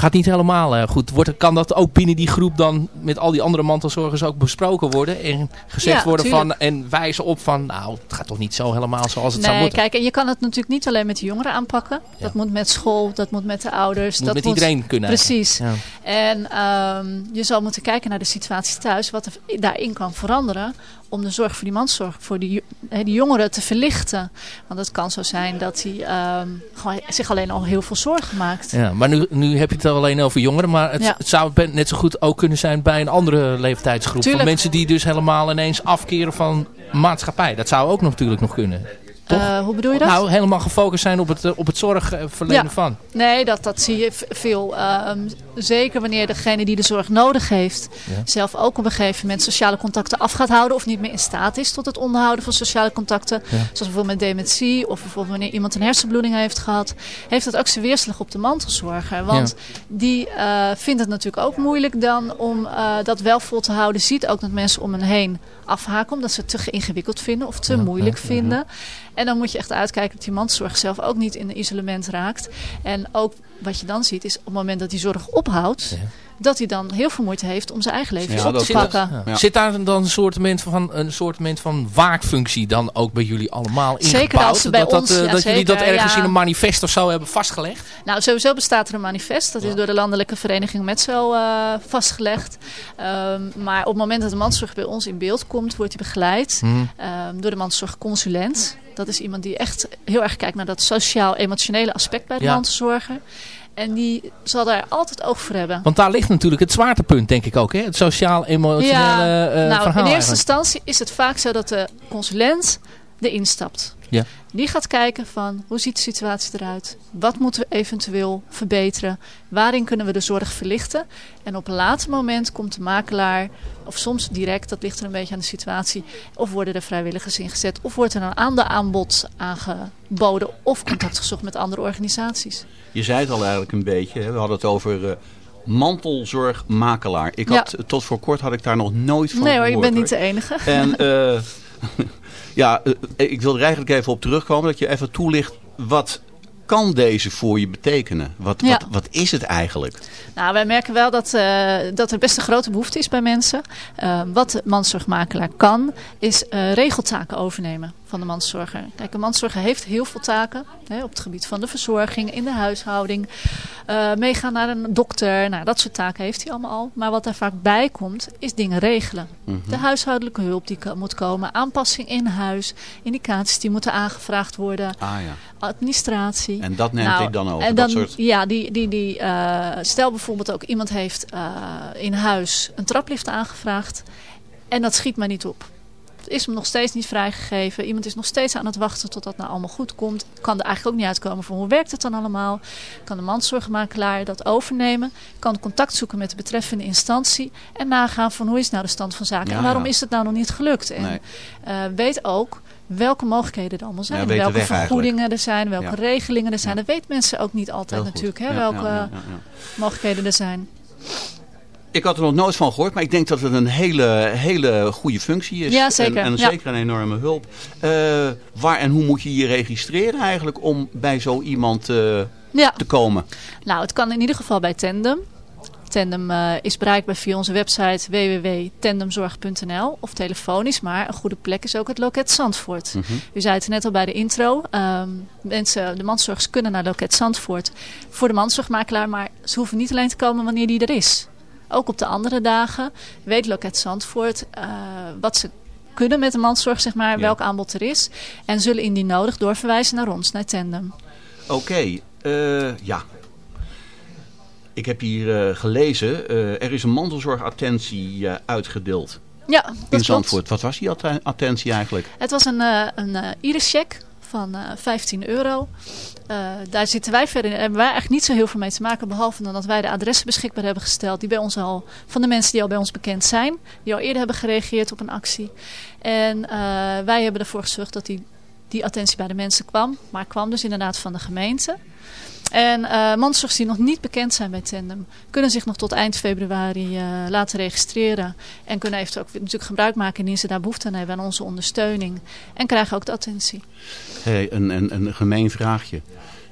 gaat niet helemaal eh, goed. Wordt, kan dat ook binnen die groep dan met al die andere mantelzorgers ook besproken worden? En gezegd Ja, worden tuurlijk. van, en wijzen op van, nou, het gaat toch niet zo helemaal zoals het zou moeten. kijk, en je kan het natuurlijk niet alleen met de jongeren aanpakken. Dat moet met school, dat moet met de ouders. Moet dat met iedereen kunnen Precies. En ehm, je zal moeten kijken naar de situatie thuis, wat er daarin kan veranderen. Om de zorg voor die manszorg, voor die, die jongeren te verlichten. Want het kan zo zijn dat hij ehm, gewoon zich alleen al heel veel zorgen maakt. Ja, maar nu, nu heb je het alleen over jongeren. Maar het, Ja. het zou net zo goed ook kunnen zijn bij een andere leeftijdsgroep. Tuurlijk. Van mensen die dus helemaal ineens afkeren van maatschappij. Dat zou ook natuurlijk nog kunnen. Eh, hoe bedoel je dat? Nou, helemaal gefocust zijn op het, eh, op het zorgverlenen Ja. van. Nee, dat, dat zie je veel. Ehm, zeker wanneer degene die de zorg nodig heeft... Ja. zelf ook op een gegeven moment sociale contacten af gaat houden... of niet meer in staat is tot het onderhouden van sociale contacten. Ja. Zoals bijvoorbeeld met dementie... of bijvoorbeeld wanneer iemand een hersenbloeding heeft gehad... heeft dat ook zijn weerslag op de mantelzorger. Want die eh, vindt het natuurlijk ook moeilijk dan om dat wel vol te houden. Ziet ook dat mensen om hen heen afhaken... omdat ze het te ingewikkeld vinden of te moeilijk ja, ja. vinden... En dan moet je echt uitkijken dat die mantelzorg zelf ook niet in een isolement raakt. En ook wat je dan ziet is op het moment dat die zorg ophoudt... dat hij dan heel veel moeite heeft om zijn eigen leven Ja, op dat te pakken. Ja. Zit daar dan een soort van, een soort van waardfunctie dan ook bij jullie allemaal Zeker ingebouwd? als ze bij dat dat, ons- eh, ja, dat jullie dat zeker, ergens ja. in een manifest of zo hebben vastgelegd? Nou, sowieso bestaat er een manifest. Dat is door de landelijke vereniging Metzo eh vastgelegd. Ehm, maar op het moment dat de mantelzorg bij ons in beeld komt, wordt hij begeleid Mhm. ehm, door de mantelzorgconsulent. Dat is iemand die echt heel erg kijkt naar dat sociaal-emotionele aspect bij de Ja. mantelzorger. En die zal daar altijd oog voor hebben. Want daar ligt natuurlijk het zwaartepunt, denk ik ook. Hè? Het sociaal-emotionele eh, nou, verhaal in eerste eigenlijk. instantie is het vaak zo dat de consulent erin stapt. Ja. Die gaat kijken van hoe ziet de situatie eruit? Wat moeten we eventueel verbeteren? Waarin kunnen we de zorg verlichten? En op een later moment komt de makelaar, of soms direct, dat ligt er een beetje aan de situatie, of worden er vrijwilligers ingezet, of wordt er een ander aanbod aangeboden, of contact gezocht met andere organisaties. Je zei het al eigenlijk een beetje. Hè? We hadden het over eh, mantelzorgmakelaar. Ik Ja. had, Tot voor kort had ik daar nog nooit van nee hoor, je gehoord, bent niet de enige. En eh, ja, eh, ik wil er eigenlijk even op terugkomen. Dat je even toelicht. Wat kan deze voor je betekenen? Wat, Ja. wat, wat is het eigenlijk? Nou, wij merken wel dat, eh, dat er best een grote behoefte is bij mensen. Eh, wat de kan, is eh, regeltaken overnemen van de manszorger. Kijk, een manszorger heeft heel veel taken hè, op het gebied van de verzorging, in de huishouding. eh, meegaan naar een dokter, nou, dat soort taken heeft hij allemaal al. Maar wat daar vaak bij komt, is dingen regelen. Mhm. De huishoudelijke hulp die moet komen, aanpassing in huis, indicaties die moeten aangevraagd worden, Ah ja. administratie. En dat neemt Nou, hij dan over, En dat dan, soort- Ja, die, die, die, eh, stel bijvoorbeeld ook iemand heeft eh, in huis een traplift aangevraagd. En dat schiet maar niet op. Het is hem nog steeds niet vrijgegeven. Iemand is nog steeds aan het wachten tot dat nou allemaal goed komt. Kan er eigenlijk ook niet uitkomen van hoe werkt het dan allemaal. Kan de mandzorgmakelaar dat overnemen. Kan contact zoeken met de betreffende instantie. En nagaan van hoe is nou de stand van zaken. Ja, en waarom ja. is het nou nog niet gelukt. En Nee. eh, weet ook welke mogelijkheden er allemaal zijn. Ja, welke vergoedingen er zijn. Welke Ja. regelingen er zijn. Dat weten mensen ook niet altijd natuurlijk. Hè, welke mogelijkheden er zijn. Ik had er nog nooit van gehoord, maar ik denk dat het een hele, hele goede functie is. Ja, zeker. En, en Ja. zeker een enorme hulp. Eh, waar en hoe moet je je registreren eigenlijk om bij zo iemand eh, Ja. te komen? Nou, het kan in ieder geval bij Tandem. Tandem eh, is bereikbaar via onze website www.tandemzorg.nl of telefonisch. Maar een goede plek is ook het loket Zandvoort. Mhm. U zei het net al bij de intro. ehm, mensen, de manszorgers kunnen naar loket Zandvoort voor de manszorgmakelaar. Maar ze hoeven niet alleen te komen wanneer die er is. Ook op de andere dagen weet loket Zandvoort eh, wat ze kunnen met de manszorg, zeg maar, welk aanbod er is. En zullen indien nodig doorverwijzen naar ons, naar Tandem. Oké, eh, ja. Ik heb hier eh, gelezen, er is een mantelzorgattentie uitgedeeld Ja, dat in klopt. Zandvoort. Wat was die atten- attentie eigenlijk? Het was een, een Iris-check van eh 15 euro. Eh, daar zitten wij verder, hebben wij eigenlijk niet zo heel veel mee te maken. Behalve dan dat wij de adressen beschikbaar hebben gesteld. Die bij ons al, van de mensen die al bij ons bekend zijn. Die al eerder hebben gereageerd op een actie. En eh, wij hebben ervoor gezorgd dat die, die attentie bij de mensen kwam. Maar kwam dus inderdaad van de gemeente. En manszorgers die nog niet bekend zijn bij Tandem kunnen zich nog tot eind februari eh, laten registreren. En kunnen eventueel ook natuurlijk gebruik maken indien ze daar behoefte aan hebben aan onze ondersteuning. En krijgen ook de attentie. Hey, een, een, een gemeen vraagje.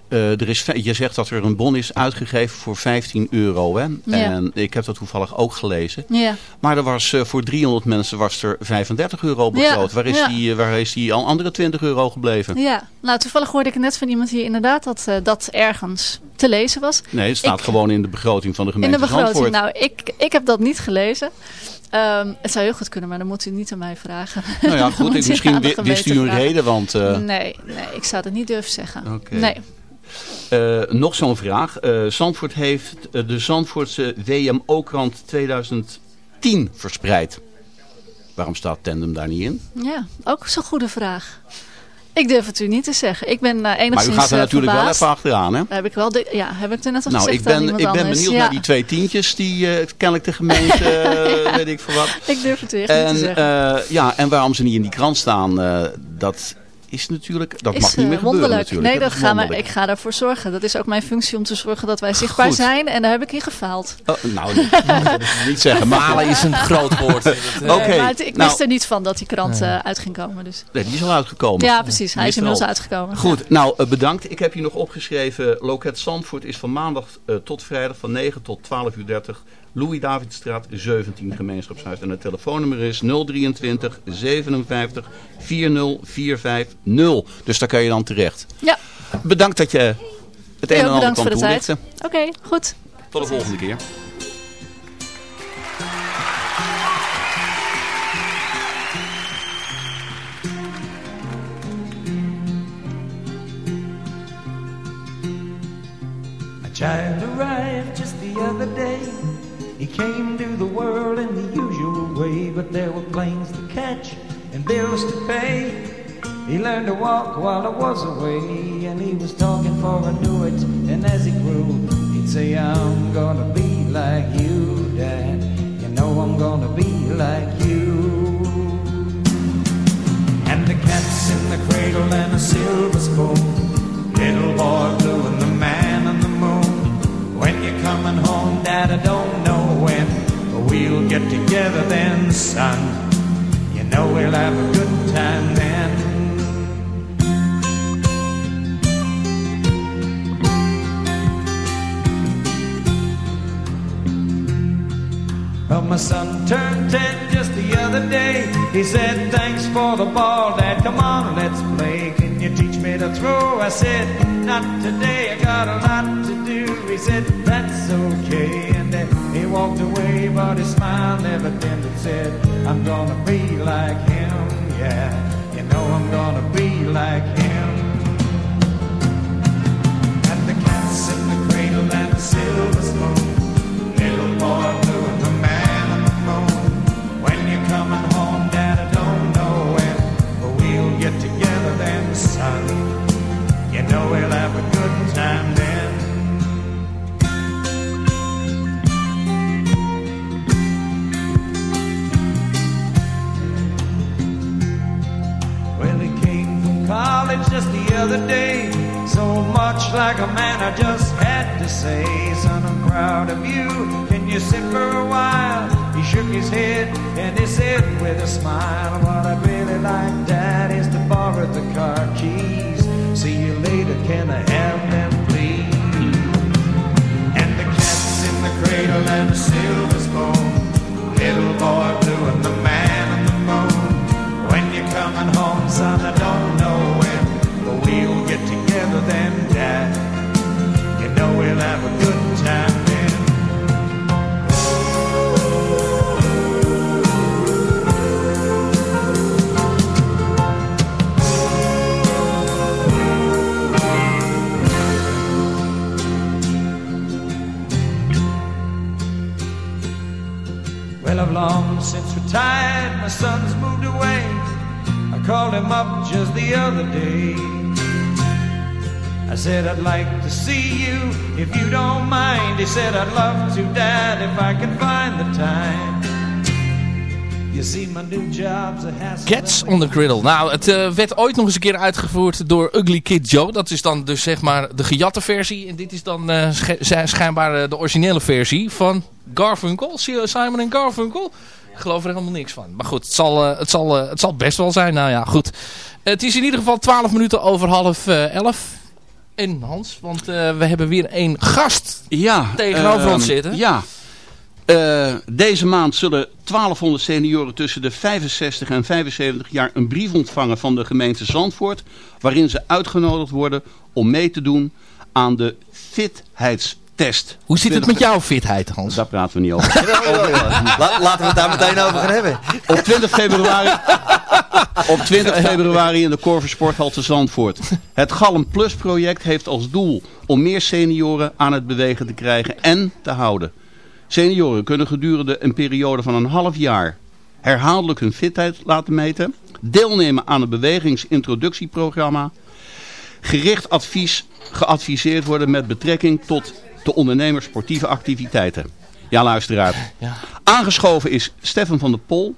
Eh, er is, je zegt dat er een bon is uitgegeven voor 15 euro. Hè? Ja. En ik heb dat toevallig ook gelezen. Ja. Maar er was, eh, voor 300 mensen was er 35 euro begroot. Ja, Waar, is die, eh, waar is die al andere 20 euro gebleven? Ja, nou toevallig hoorde ik net van iemand hier inderdaad dat dat ergens te lezen was. Nee, het staat Ik- gewoon in de begroting van de In gemeente de begroting. Zandvoort. Nou, ik, ik heb dat niet gelezen. Ehm, het zou heel goed kunnen, maar dan moet u niet aan mij vragen. Nou ja, goed, ik, misschien wist u een reden, want... Nee, nee, ik zou dat niet durven zeggen. Oké. Nee. Eh, nog zo'n vraag. Eh, Zandvoort heeft eh, de Zandvoortse WMO-krant 2010 verspreid. Waarom staat Tandem daar niet in? Ja, ook zo'n goede vraag. Ik durf het u niet te zeggen. Ik ben enigszins Maar u gaat er natuurlijk wel even achteraan, hè? Heb ik wel de, ja, heb ik er net al Nou, gezegd ik ben, ik ben anders. benieuwd ja. naar die twee tientjes die eh, kennelijk de gemeente, weet ik veel wat. Ik durf het u echt niet te En, zeggen. eh, ja, en waarom ze niet in die krant staan, dat is natuurlijk, dat is mag niet meer eh, gebeuren wonderlijk. natuurlijk. Nee, Dat gaan we, ik ga daarvoor zorgen. Dat is ook mijn functie om te zorgen dat wij zichtbaar Goed. zijn. En daar heb ik in gefaald. Oh, nou, niet, niet zeggen. Maar Falen is een groot woord. Oké. Nee, maar het- ik nou, wist er niet van dat die krant eh, uit ging komen. Dus. nee, die is al uitgekomen. Ja, precies. Hij is inmiddels uitgekomen. Goed, nou eh, bedankt. Ik heb hier nog opgeschreven. Loket Zandvoort is van maandag eh, tot vrijdag van 9 tot 12 uur 30. Louis Davidstraat 17 gemeenschapshuis. En het telefoonnummer is 023 57 40 450. Dus daar kan je dan terecht. Ja. Bedankt dat je het een en ander bedankt kwam voor de tijd. toelichten. Oké, goed. Tot de volgende keer. Child came to the world in the usual way, but there were planes to catch and bills to pay. He learned to walk while I was away, and he was talking for I knew it. And as he grew, he'd say, I'm gonna be like you, Dad. You know I'm gonna be like you. And the cat's in the cradle and a silver spoon. Little boy blue and the man. When you're coming home, Dad, I don't know when. But we'll get together then, son. You know we'll have a good time then. Well, my son turned ten just the other day. He said, Thanks for the ball, Dad. Come on, let's play. Throw? I said, Not today. I got a lot to do. He said, That's okay. And then he walked away, but his smile never dimmed and said, I'm gonna be like him. Yeah, you know I'm on the Griddle. Nou, het eh, werd ooit nog eens een keer uitgevoerd door Ugly Kid Joe. Dat is dan dus zeg maar de gejatte versie. En dit is dan sch- schijnbaar eh, de originele versie van Garfunkel. Simon en Garfunkel. Ik geloof er helemaal niks van. Maar goed, het zal, het zal, het zal best wel zijn. Nou ja, goed. het is in ieder geval 12 minuten over half eh, 11. En Hans, want we hebben weer een gast Ja, tegenover ehm, ons zitten. Ja. Eh, deze maand zullen 1200 senioren tussen de 65 en 75 jaar een brief ontvangen van de gemeente Zandvoort. Waarin ze uitgenodigd worden om mee te doen aan de fitheidstest. Hoe zit het met jouw fitheid, Hans? Daar praten we niet over. La- laten we het daar meteen over gaan hebben. Op 20 februari, op 20 februari in de Corver Sporthal te Zandvoort. Het Galm Plus project heeft als doel om meer senioren aan het bewegen te krijgen en te houden. Senioren kunnen gedurende een periode van een half jaar herhaaldelijk hun fitheid laten meten. Deelnemen aan een bewegingsintroductieprogramma. Gericht advies geadviseerd worden met betrekking tot de ondernemers sportieve activiteiten. Ja, luisteraar. Ja. Aangeschoven is Stefan van der Pol.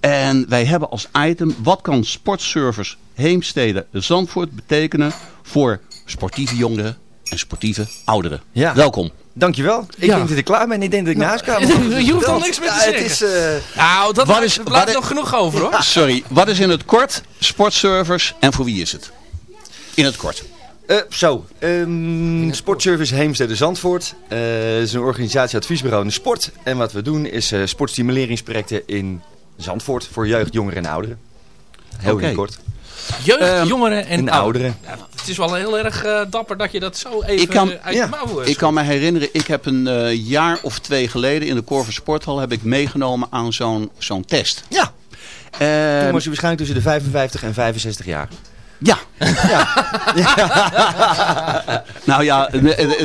En wij hebben als item, wat kan sportservice Heemstede Zandvoort betekenen voor sportieve jongeren en sportieve ouderen? Ja. Welkom. Dankjewel. Ik Ja. denk dat ik klaar ben. Ik denk dat ik naar huis kan. Je hoeft al niks meer te Ja, zeggen. Het is, eh, Nou, dat Wat is- er blijft nog genoeg over hoor. Sorry, wat is in het kort sportservice en voor wie is het? In het kort. eh, zo, ehm, Sportservice Heemstede Zandvoort. Eh is een organisatie adviesbureau in de sport. En wat we doen is eh, sportstimuleringsprojecten in Zandvoort voor jeugd, jongeren en ouderen. Heel het kort. Jeugd, Ehm, jongeren en, En ouderen. Ja, het is wel heel erg eh, dapper dat je dat zo even Ik kan- uit ja, de mouw Ik kan me herinneren, ik heb een eh, jaar of twee geleden in de Corver Sporthal heb ik meegenomen aan zo'n zo'n test. Ja, Eh, toen was u waarschijnlijk tussen de 55 en 65 jaar. Ja. nou ja, eh, eh,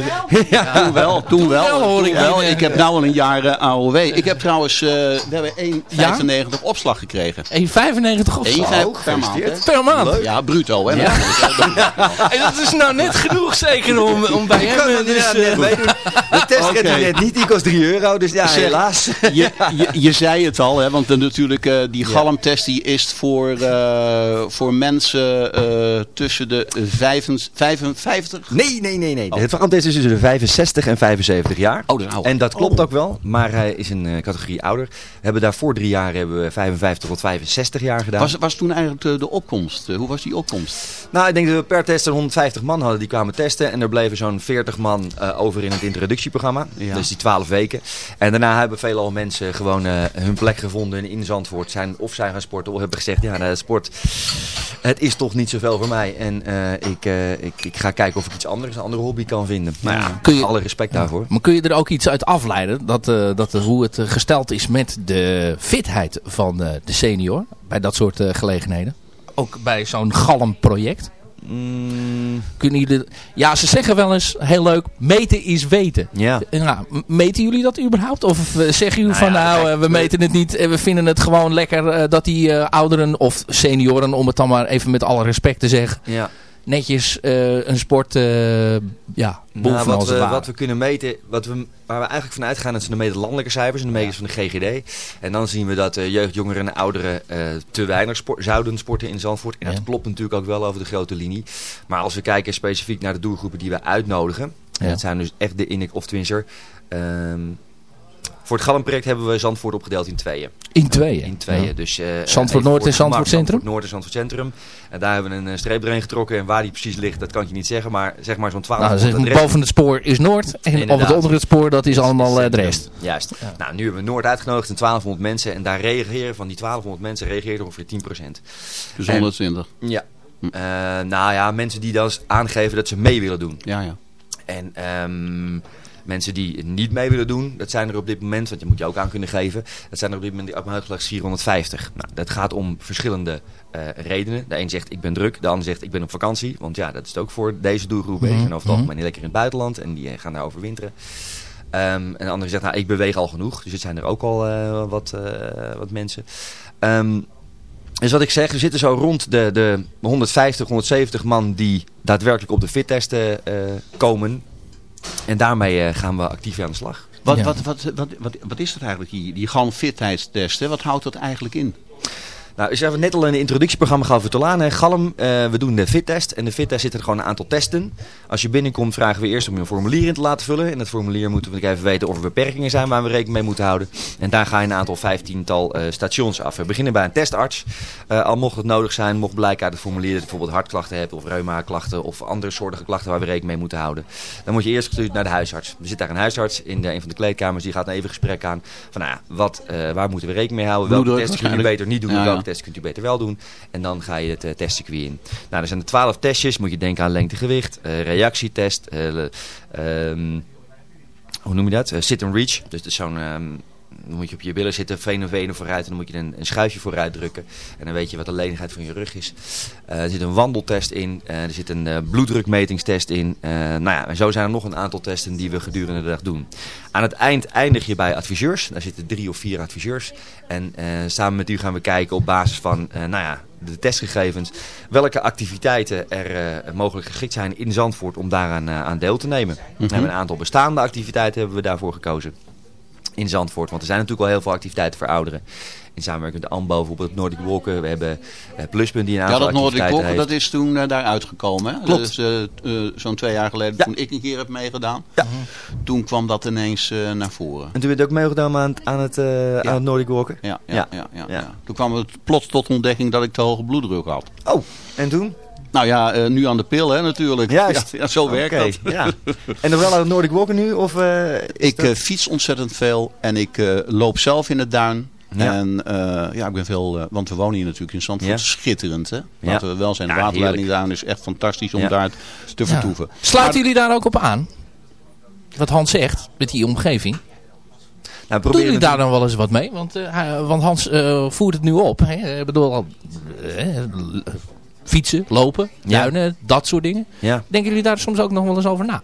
eh, toen wel, toen wel. wel, hoor toen ik. wel. Ja. Ik heb nou al een jaar eh, AOW. Ik heb trouwens, eh, we hebben 1,95 opslag gekregen. 1,95 of zo. 1,95 per maand. Per maand. Ja, bruto hè. Ja. En dat is nou net genoeg zeker om, om bij hem... eh, dus, eh, meedoen. De test niet, die kost 3 euro. Dus ja, Zeg, helaas. Je, je, je zei het al, hè, want natuurlijk eh, die galmtest die is voor, eh, voor mensen eh, tussen de vijf- 55... Nee, nee, nee, nee. Het verantwoord is tussen de 65 en 75 jaar. Oh, dat. En dat klopt ook wel, maar hij is een categorie ouder. We hebben daarvoor drie jaar hebben we 55 tot 65 jaar gedaan. Was, was toen eigenlijk de, de opkomst? Hoe was die opkomst? Nou, ik denk dat we per test er 150 man hadden die kwamen testen. En er bleven zo'n 40 man over in het Ja. Dus die 12 weken. En daarna hebben veelal mensen gewoon eh, hun plek gevonden in Zandvoort. Zijn, of zijn gaan sporten of hebben gezegd, ja, nou, sport, het is toch niet zoveel voor mij. En eh, ik, eh, ik, ik ga kijken of ik iets anders, een andere hobby kan vinden. Nou ja, Kun je- alle respect daarvoor. Maar kun je er ook iets uit afleiden? Dat, dat, hoe het gesteld is met de fitheid van de senior. Bij dat soort gelegenheden. Ook bij zo'n galmproject. Mm, Kunnen jullie... Ja, ze zeggen wel eens, heel leuk, meten is weten. ja. Ja, m- meten jullie dat überhaupt? Of eh, zeggen jullie Nou van ja, nou, kijk, eh, we meten het niet en we vinden het gewoon lekker eh, dat die ouderen of senioren, om het dan maar even met alle respect te zeggen, ja. Netjes eh, een sport uh, ja, Nou, wat, we, wat we kunnen meten, wat we, waar we eigenlijk van uitgaan, dat zijn de landelijke cijfers en de meters van de GGD. En dan zien we dat eh, jeugd, jongeren en ouderen eh, te weinig sport, zouden sporten in Zandvoort. En dat klopt natuurlijk ook wel over de grote linie. Maar als we kijken specifiek naar de doelgroepen die we uitnodigen, en Ja. dat zijn dus echt de in of twinser. ehm voor het Gallenproject hebben we Zandvoort opgedeeld in tweeën. In tweeën? In tweeën. Ja. Dus, eh, Zandvoort Noord en Zandvoort Centrum? Noord en Zandvoort Centrum. En daar hebben we een eh, streep doorheen getrokken. En waar die precies ligt, dat kan ik je niet zeggen. Maar zeg maar zo'n 12 Nou, boven het spoor is Noord en op het onder het spoor dat is allemaal eh, de rest. Juist. Nou, nu hebben we Noord uitgenodigd en 1200 mensen. En daar reageren van die 1200 mensen reageert ongeveer 10%. Dus En- 120. Ja. Eh, nou ja, mensen die dan aangeven dat ze mee willen doen. Ja, ja. En ehm, mensen die niet mee willen doen, dat zijn er op dit moment, want je moet je ook aan kunnen geven, dat zijn er op dit moment op mijn uitgelegd 450. Nou, dat gaat om verschillende eh, redenen. De een zegt ik ben druk, de ander zegt ik ben op vakantie. Want ja, dat is het ook voor deze doelgroep. Die Mhm, zijn over het mhm. algemeen lekker in het buitenland en die eh, gaan daar overwinteren. Ehm, en de andere zegt, nou, ik beweeg al genoeg. Dus het zijn er ook al eh, wat, wat mensen. Ehm, dus wat ik zeg, er zitten zo rond de, de 150, 170 man die daadwerkelijk op de fittesten eh komen. En daarmee eh, gaan we actief aan de slag. Wat, Ja. wat, wat, wat, wat, wat is dat eigenlijk, die, die gewoon fitheidstesten? Wat houdt dat eigenlijk in? Nou, ze hebben net al in een introductieprogramma gehad voor Tolane. Galm, eh, we doen de fittest. En de fittest zit er gewoon een aantal testen. Als je binnenkomt vragen we eerst om je een formulier in te laten vullen. In dat formulier moeten we even weten of er beperkingen zijn waar we rekening mee moeten houden. En daar ga je een aantal vijftiental eh, stations af. We beginnen bij een testarts. Eh, al mocht het nodig zijn, mocht blijken uit het formulier dat je bijvoorbeeld hartklachten hebt of reuma-klachten of andere soorten klachten waar we rekening mee moeten houden. Dan word je eerst gestuurd naar de huisarts. Er zit daar een huisarts in de, een van de kleedkamers. Die gaat een even gesprek aan van nou ja, wat, waar moeten we rekening mee houden? Welke testen kun je beter niet doen? Ja. Testen kunt u beter wel doen? En dan ga je het eh, testcircuit in. Nou, er zijn er twaalf testjes. Moet je denken aan lengte, gewicht, eh, reactietest, eh, ehm, hoe noem je dat? Sit and reach. Dus dat is zo'n... ehm, dan moet je op je billen zitten, veen en venen vooruit. En dan moet je een, een schuifje vooruit drukken. En dan weet je wat de lenigheid van je rug is. Eh, er zit een wandeltest in. eh, er zit een eh, bloeddrukmetingstest in. Nou ja, en zo zijn er nog een aantal testen die we gedurende de dag doen. Aan het eind eindig je bij adviseurs. Daar zitten drie of vier adviseurs. En samen met u gaan we kijken op basis van nou ja, de testgegevens. Welke activiteiten er mogelijk geschikt zijn in Zandvoort om daaraan aan deel te nemen. We hebben een aantal bestaande activiteiten hebben we daarvoor gekozen in Zandvoort. Want er zijn natuurlijk al heel veel activiteiten voor ouderen. In samenwerking met de AMBO, bijvoorbeeld Nordic Walken. We hebben eh, Pluspunt die een Ja, aantal dat Noordic activiteiten Walk, heeft. dat is toen eh, daar uitgekomen. Hè? Klopt. Dus, eh, eh, Zo'n twee jaar geleden, toen ik een keer heb meegedaan. Toen kwam dat ineens naar voren. En toen werd ook meegedaan aan, aan, het, eh, aan het Nordic Walken? Ja, ja, ja. ja, ja. Toen kwam het plots tot ontdekking dat ik te hoge bloeddruk had. Oh, en toen? Nou ja, eh, nu aan de pil hè, natuurlijk. Juist. Ja, ja, zo werkt dat. ja. En nog wel aan het Nordic Walken nu? Of, eh, ik dat- eh, fiets ontzettend veel en ik eh, loop zelf in het duin. Ja. En eh, ja, ik ben veel, want we wonen hier natuurlijk in Zandvoort. Ja. Schitterend hè. Ja. Laten we wel zijn, de Ja, waterleiding daar is echt fantastisch om Ja. daar te vertoeven. Sluiten jullie daar ook op aan? Wat Hans zegt, met die omgeving. Nou, Doen jullie daar dan wel eens wat mee? Want, eh, hij- want Hans eh, voert het nu op. Hè? Ik bedoel, fietsen, lopen, Ja. duinen, dat soort dingen. Ja. Denken jullie daar soms ook nog wel eens over na?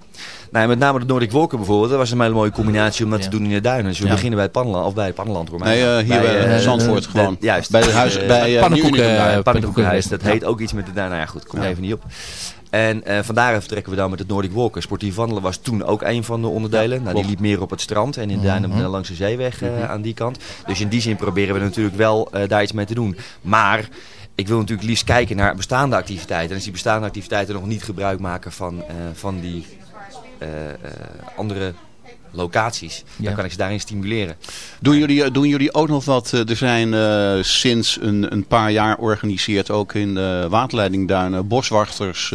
Nou, met name de Nordic Walken bijvoorbeeld. Dat was een hele mooie combinatie om dat te doen in de duinen. Dus we Ja. beginnen bij het Pannenland, of bij het Pannenland. hoor. Nee, eh, hier bij, eh, Zandvoort gewoon. juist. Bij het huis- Eh, bij, eh, Pannenkoeken-. Pannenkoekenhuis. Dat Ja. heet ook iets met de duinen. Nou ja, goed, kom er Ja. even niet op. En eh vandaar vertrekken we dan met het Nordic Walken. Sportief wandelen was toen ook een van de onderdelen. nou, die liep meer op het strand en in duinen Mhm. eh, langs de zeeweg eh, Mhm. aan die kant. Dus in die zin proberen we natuurlijk wel eh, daar iets mee te doen. Maar ik wil natuurlijk liefst kijken naar bestaande activiteiten. En als die bestaande activiteiten nog niet gebruik maken van, eh, van die eh, eh, andere locaties, Ja. dan kan ik ze daarin stimuleren. Doen jullie, doen jullie ook nog wat? Er zijn sinds een, een paar jaar organiseerd ook in de waterleidingduinen boswachters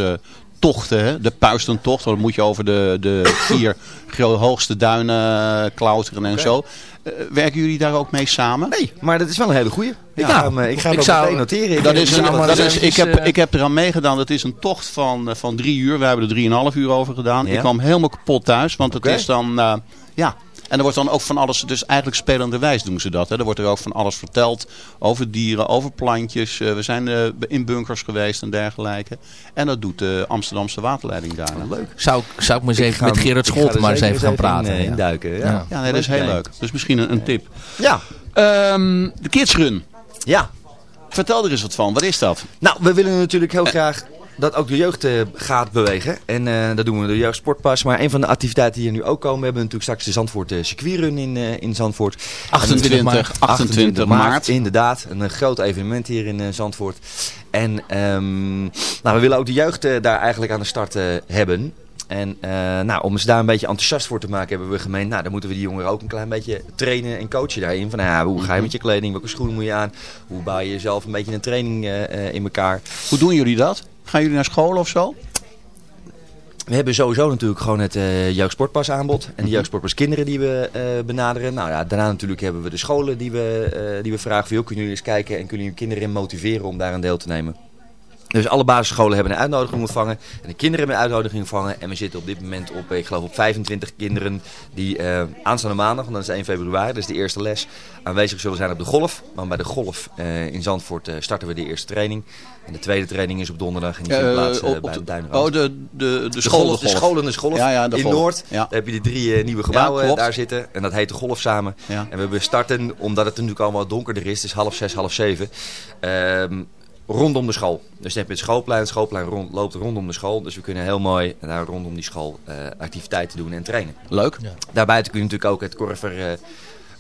tochten. Hè? De puistentocht, dan moet je over de, de vier hoogste duinen eh, klauteren en zo. Eh, werken jullie daar ook mee samen? Nee, maar dat is wel een hele goeie. Ik Ja. ga hem, eh, ik ga hem Ik zou- noteren. Ik Dat is een, dat is, ik, heb, ik heb eraan meegedaan. Dat is een tocht van, van drie uur. We hebben er drieënhalf uur over gedaan. Ja. Ik kwam helemaal kapot thuis. Want het is dan... eh, ja. En er wordt dan ook van alles... Dus eigenlijk spelenderwijs doen ze dat. Hè. Er wordt er ook van alles verteld. Over dieren, over plantjes. Eh, we zijn eh, in bunkers geweest en dergelijke. En dat doet de Amsterdamse waterleiding daar. Leuk. Zou, ik- zou ik maar eens Ik even ga met Gerard Scholten maar eens even gaan in, praten. eh, induiken, ja. Ja, nee, dat is heel Leuk. leuk. Dus misschien een, een tip. Ja. Ehm, de kidsrun. Ja. Vertel er eens wat van. Wat is dat? Nou, we willen natuurlijk heel graag dat ook de jeugd eh, gaat bewegen. En eh, dat doen we door de jeugdsportpas. Maar een van de activiteiten die er nu ook komen. We hebben natuurlijk straks de Zandvoort circuitrun in, in Zandvoort. 28, 28 maart. Inderdaad, een groot evenement hier in Zandvoort. En ehm, nou, we willen ook de jeugd daar eigenlijk aan de start hebben. En nou, om ze daar een beetje enthousiast voor te maken, hebben we gemeend, nou, dan moeten we die jongeren ook een klein beetje trainen en coachen daarin. Van, nou ja, hoe ga je met je kleding, welke schoenen moet je aan, hoe bouw je jezelf een beetje een training in elkaar. Hoe doen jullie dat? Gaan jullie naar school of zo? We hebben sowieso natuurlijk gewoon het eh jeugdsportpas aanbod. En de Mhm. jeugdsportpas kinderen die we eh, benaderen. Nou ja, daarna natuurlijk hebben we de scholen die we, eh, die we vragen. Van, joh, kunnen jullie eens kijken en kunnen jullie kinderen motiveren om daar aan deel te nemen. Dus alle basisscholen hebben een uitnodiging ontvangen. En de kinderen hebben een uitnodiging ontvangen. En we zitten op dit moment op, ik geloof op 25 kinderen die eh, aanstaande maandag, want dat is 1 februari, dat is de eerste les, aanwezig zullen zijn op de golf. Want bij de golf eh, in Zandvoort eh, starten we de eerste training. En de tweede training is op donderdag en die vindt plaats bij de- Duinrand. oh, de- de- de de school, golf, de golf. school en de golf Ja, ja, de in golf. Noord. Ja. Daar heb je die drie nieuwe gebouwen daar zitten. En dat heet de golf samen. En we starten, omdat het natuurlijk allemaal wat donkerder is, dus half zes, half zeven, ehm, rondom de school. Dus dan heb je het schoolplein, het schoolplein rond, loopt rondom de school. Dus we kunnen heel mooi daar rondom die school eh, activiteiten doen en trainen. Leuk. Daarbuiten kun je natuurlijk ook het Korver eh,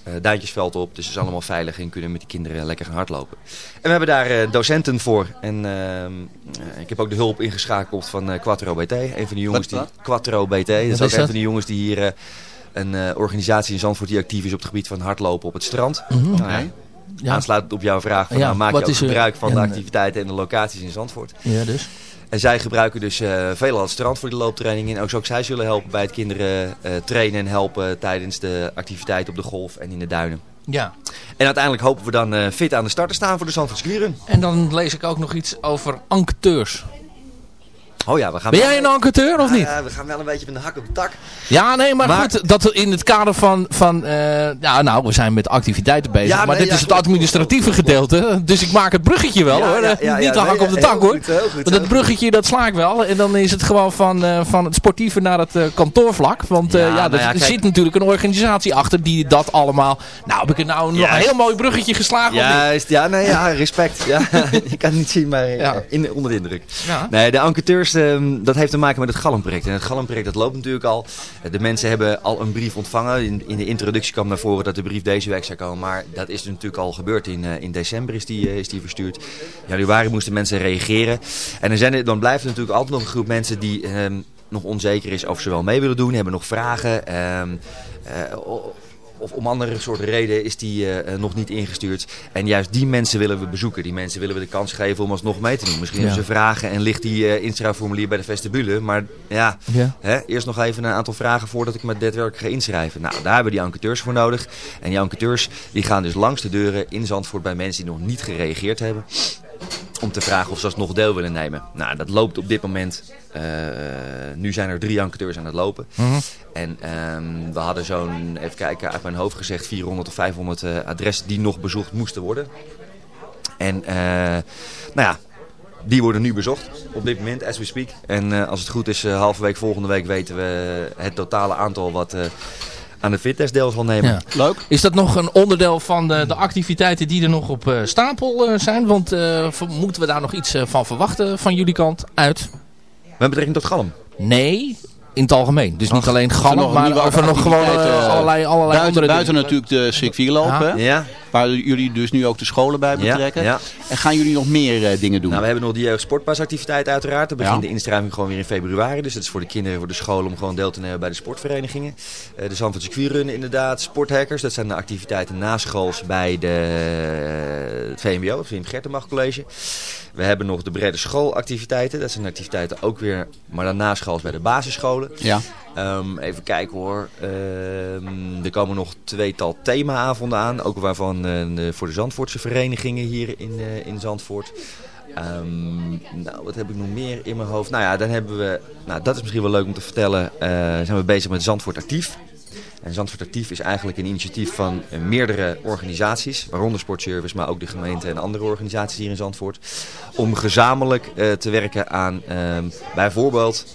eh, Duintjesveld op. Dus het is allemaal veilig en kunnen met die kinderen lekker gaan hardlopen. En we hebben daar eh, docenten voor. En ehm, eh, ik heb ook de hulp ingeschakeld van eh, Quattro BT. Een van de jongens die... Quattro BT. Dat is is ook een van de jongens die hier... een eh, organisatie in Zandvoort die actief is op het gebied van hardlopen op het strand. Mhm. Nou ja, Ja. Aansluitend op jouw vraag, van, Ja, nou, maak je ook gebruik van de en, eh, activiteiten en de locaties in Zandvoort. Ja, dus. En zij gebruiken dus eh veelal het strand voor de looptraining. En ook, ook zij zullen helpen bij het kinderen eh, trainen en helpen tijdens de activiteiten op de golf en in de duinen. Ja. En uiteindelijk hopen we dan fit aan de start te staan voor de Zandvoortse. En dan lees ik ook nog iets over enquêteurs. Oh ja, we gaan Ben jij een enquêteur of niet? Ja, we gaan wel een beetje met de hak op de tak. Ja, nee, maar, Maar- goed, dat in het kader van, van eh, ja, nou, we zijn met activiteiten bezig, Ja, maar nee, dit ja, is het administratieve gedeelte, dus ik maak het bruggetje wel hoor, niet de hak op de tak hoor. goed, Want dat bruggetje, dat sla ik wel, en dan is het gewoon van, eh, van het sportieve naar het eh, kantoorvlak, want Ja, nou er, ja, er zit natuurlijk een organisatie achter die dat allemaal, nou heb ik er nou een heel mooi bruggetje geslagen? Juist, ja, nee, ja, respect. Ja, je kan het niet zien, maar in, onder de indruk. Nee, de enquêteurs, ehm, dat heeft te maken met het Gallenproject. En het Gallenproject, dat loopt natuurlijk al. De mensen hebben al een brief ontvangen. In, de introductie kwam naar voren dat de brief deze week zou komen. Maar dat is natuurlijk al gebeurd. In, eh, in december is die, eh, is die verstuurd. In januari moesten mensen reageren. En dan, zijn dan blijft er natuurlijk altijd nog een groep mensen die... ehm, nog onzeker is of ze wel mee willen doen, hebben nog vragen. o- of om andere soorten reden is die eh, eh, nog niet ingestuurd. En juist die mensen willen we bezoeken. Die mensen willen we de kans geven om alsnog mee te doen. Misschien Ja. hebben ze vragen en ligt die eh inschrijfformulier bij de vestibule. Maar ja, Ja. Hè, eerst nog even een aantal vragen voordat ik me daadwerkelijk ga inschrijven. Nou, daar hebben we die enquêteurs voor nodig. En die enquêteurs die gaan dus langs de deuren in Zandvoort bij mensen die nog niet gereageerd hebben. Om te vragen of ze alsnog deel willen nemen. Nou, dat loopt op dit moment. eh, nu zijn er drie enquêteurs aan het lopen. Mhm. En ehm, we hadden zo'n, even kijken, uit mijn hoofd gezegd 400 of 500 eh, adressen die nog bezocht moesten worden. En eh, nou ja, die worden nu bezocht op dit moment, as we speak. En als het goed is, halve week volgende week weten we het totale aantal wat aan de fittest deel zal nemen. Ja. Leuk. Is dat nog een onderdeel van de, de activiteiten die er nog op eh, stapel eh, zijn? Want eh, moeten we daar nog iets eh, van verwachten van jullie kant uit? Met betrekking tot Galm? Nee, in het algemeen. Dus niet alleen galm, maar nieuwe of er nog gewoon allerlei, allerlei buiten, andere buiten dingen. natuurlijk de circuitlopen, Ja. hè? Ja. Waar jullie dus nu ook de scholen bij betrekken. ja. En gaan jullie nog meer eh, dingen doen? Nou, we hebben nog die jeugd sportpasactiviteit uiteraard. Dan begint Ja. de inschrijving gewoon weer in februari. Dus dat is voor de kinderen, voor de scholen om gewoon deel te nemen bij de sportverenigingen. Eh, de Zandvoortse Quirun inderdaad. Sporthackers, dat zijn de activiteiten naschools bij de, eh, het VMBO, het Wim Gertenbach College. We hebben nog de brede schoolactiviteiten. Dat zijn activiteiten ook weer, maar dan naschools bij de basisscholen. Ja. Ehm, even kijken hoor. Ehm, er komen nog tweetal themaavonden aan. Ook waarvan eh, voor de Zandvoortse verenigingen hier in, eh, in Zandvoort. Ehm, nou, wat heb ik nog meer in mijn hoofd? Nou ja, dan hebben we, nou dat is misschien wel leuk om te vertellen, eh, zijn we bezig met Zandvoort Actief. En Zandvoort Actief is eigenlijk een initiatief van meerdere organisaties, waaronder Sportservice, maar ook de gemeente en andere organisaties hier in Zandvoort. Om gezamenlijk te werken aan bijvoorbeeld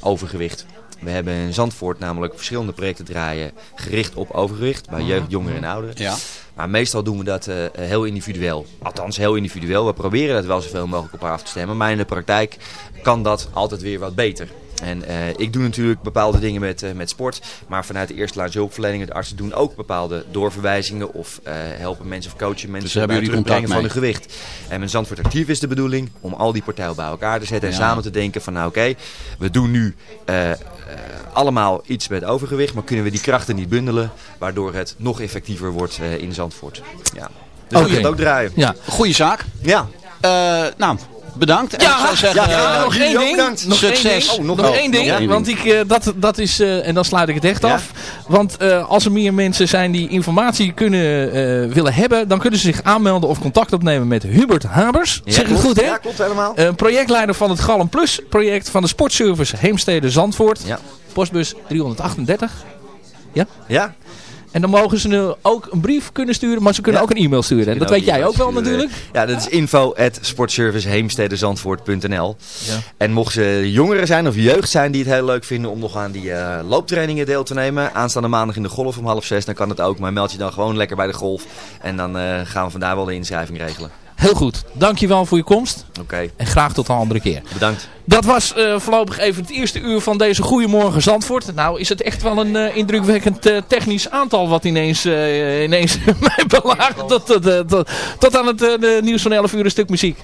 overgewicht. We hebben in Zandvoort namelijk verschillende projecten draaien gericht op overgewicht bij jeugd, jongeren en ouderen. Ja. Maar meestal doen we dat eh, heel individueel. Althans, heel individueel. We proberen dat wel zoveel mogelijk op haar af te stemmen. Maar in de praktijk kan dat altijd weer wat beter. En eh, ik doe natuurlijk bepaalde dingen met, eh, met sport. Maar vanuit de eerste lijns hulpverlening, de artsen doen ook bepaalde doorverwijzingen. Of eh, helpen mensen of coachen mensen Dus bij het terugbrengen van hun gewicht. En met Zandvoort Actief is de bedoeling om al die partijen bij elkaar te zetten. En samen te denken van nou oké, we doen nu allemaal iets met overgewicht. Maar kunnen we die krachten niet bundelen. Waardoor het nog effectiever wordt in Zandvoort. Ja. Dus gaan het ook draaien. Ja. Goeie zaak. Ja. Nou, bedankt. En Ja, ik zou zeggen, ja, eh, nog één ding. Nog Succes. Één ding, Oh, nog, nog één ding. want ik, eh, dat, dat is, eh, en dan sluit ik het echt af. Want als er meer mensen zijn die informatie kunnen willen hebben, dan kunnen ze zich aanmelden of contact opnemen met Hubert Habers. Zeg ik het goed, hè? Ja, klopt helemaal. Projectleider van het Gallen Plus project van de sportservice Heemstede Zandvoort. Postbus 338. Ja? Ja. En dan mogen ze nu ook een brief kunnen sturen, maar ze kunnen ook een e-mail sturen. En dat weet jij ook wel natuurlijk. Ja, dat is info at sportserviceheemstedenzandvoort.nl Ja. En mochten ze jongeren zijn of jeugd zijn die het heel leuk vinden om nog aan die eh, looptrainingen deel te nemen. Aanstaande maandag in de golf om half zes, dan kan het ook. Maar meld je dan gewoon lekker bij de golf. En dan eh, gaan we vandaar wel de inschrijving regelen. Heel goed. Dankjewel voor je komst. Oké. En graag tot een andere keer. Bedankt. Dat was eh, voorlopig even het eerste uur van deze Goedemorgen Zandvoort. Nou is het echt wel een eh, indrukwekkend eh, technisch aantal wat ineens, ineens mij belaagt tot, tot, tot, tot aan het nieuws van 11 uur een stuk muziek.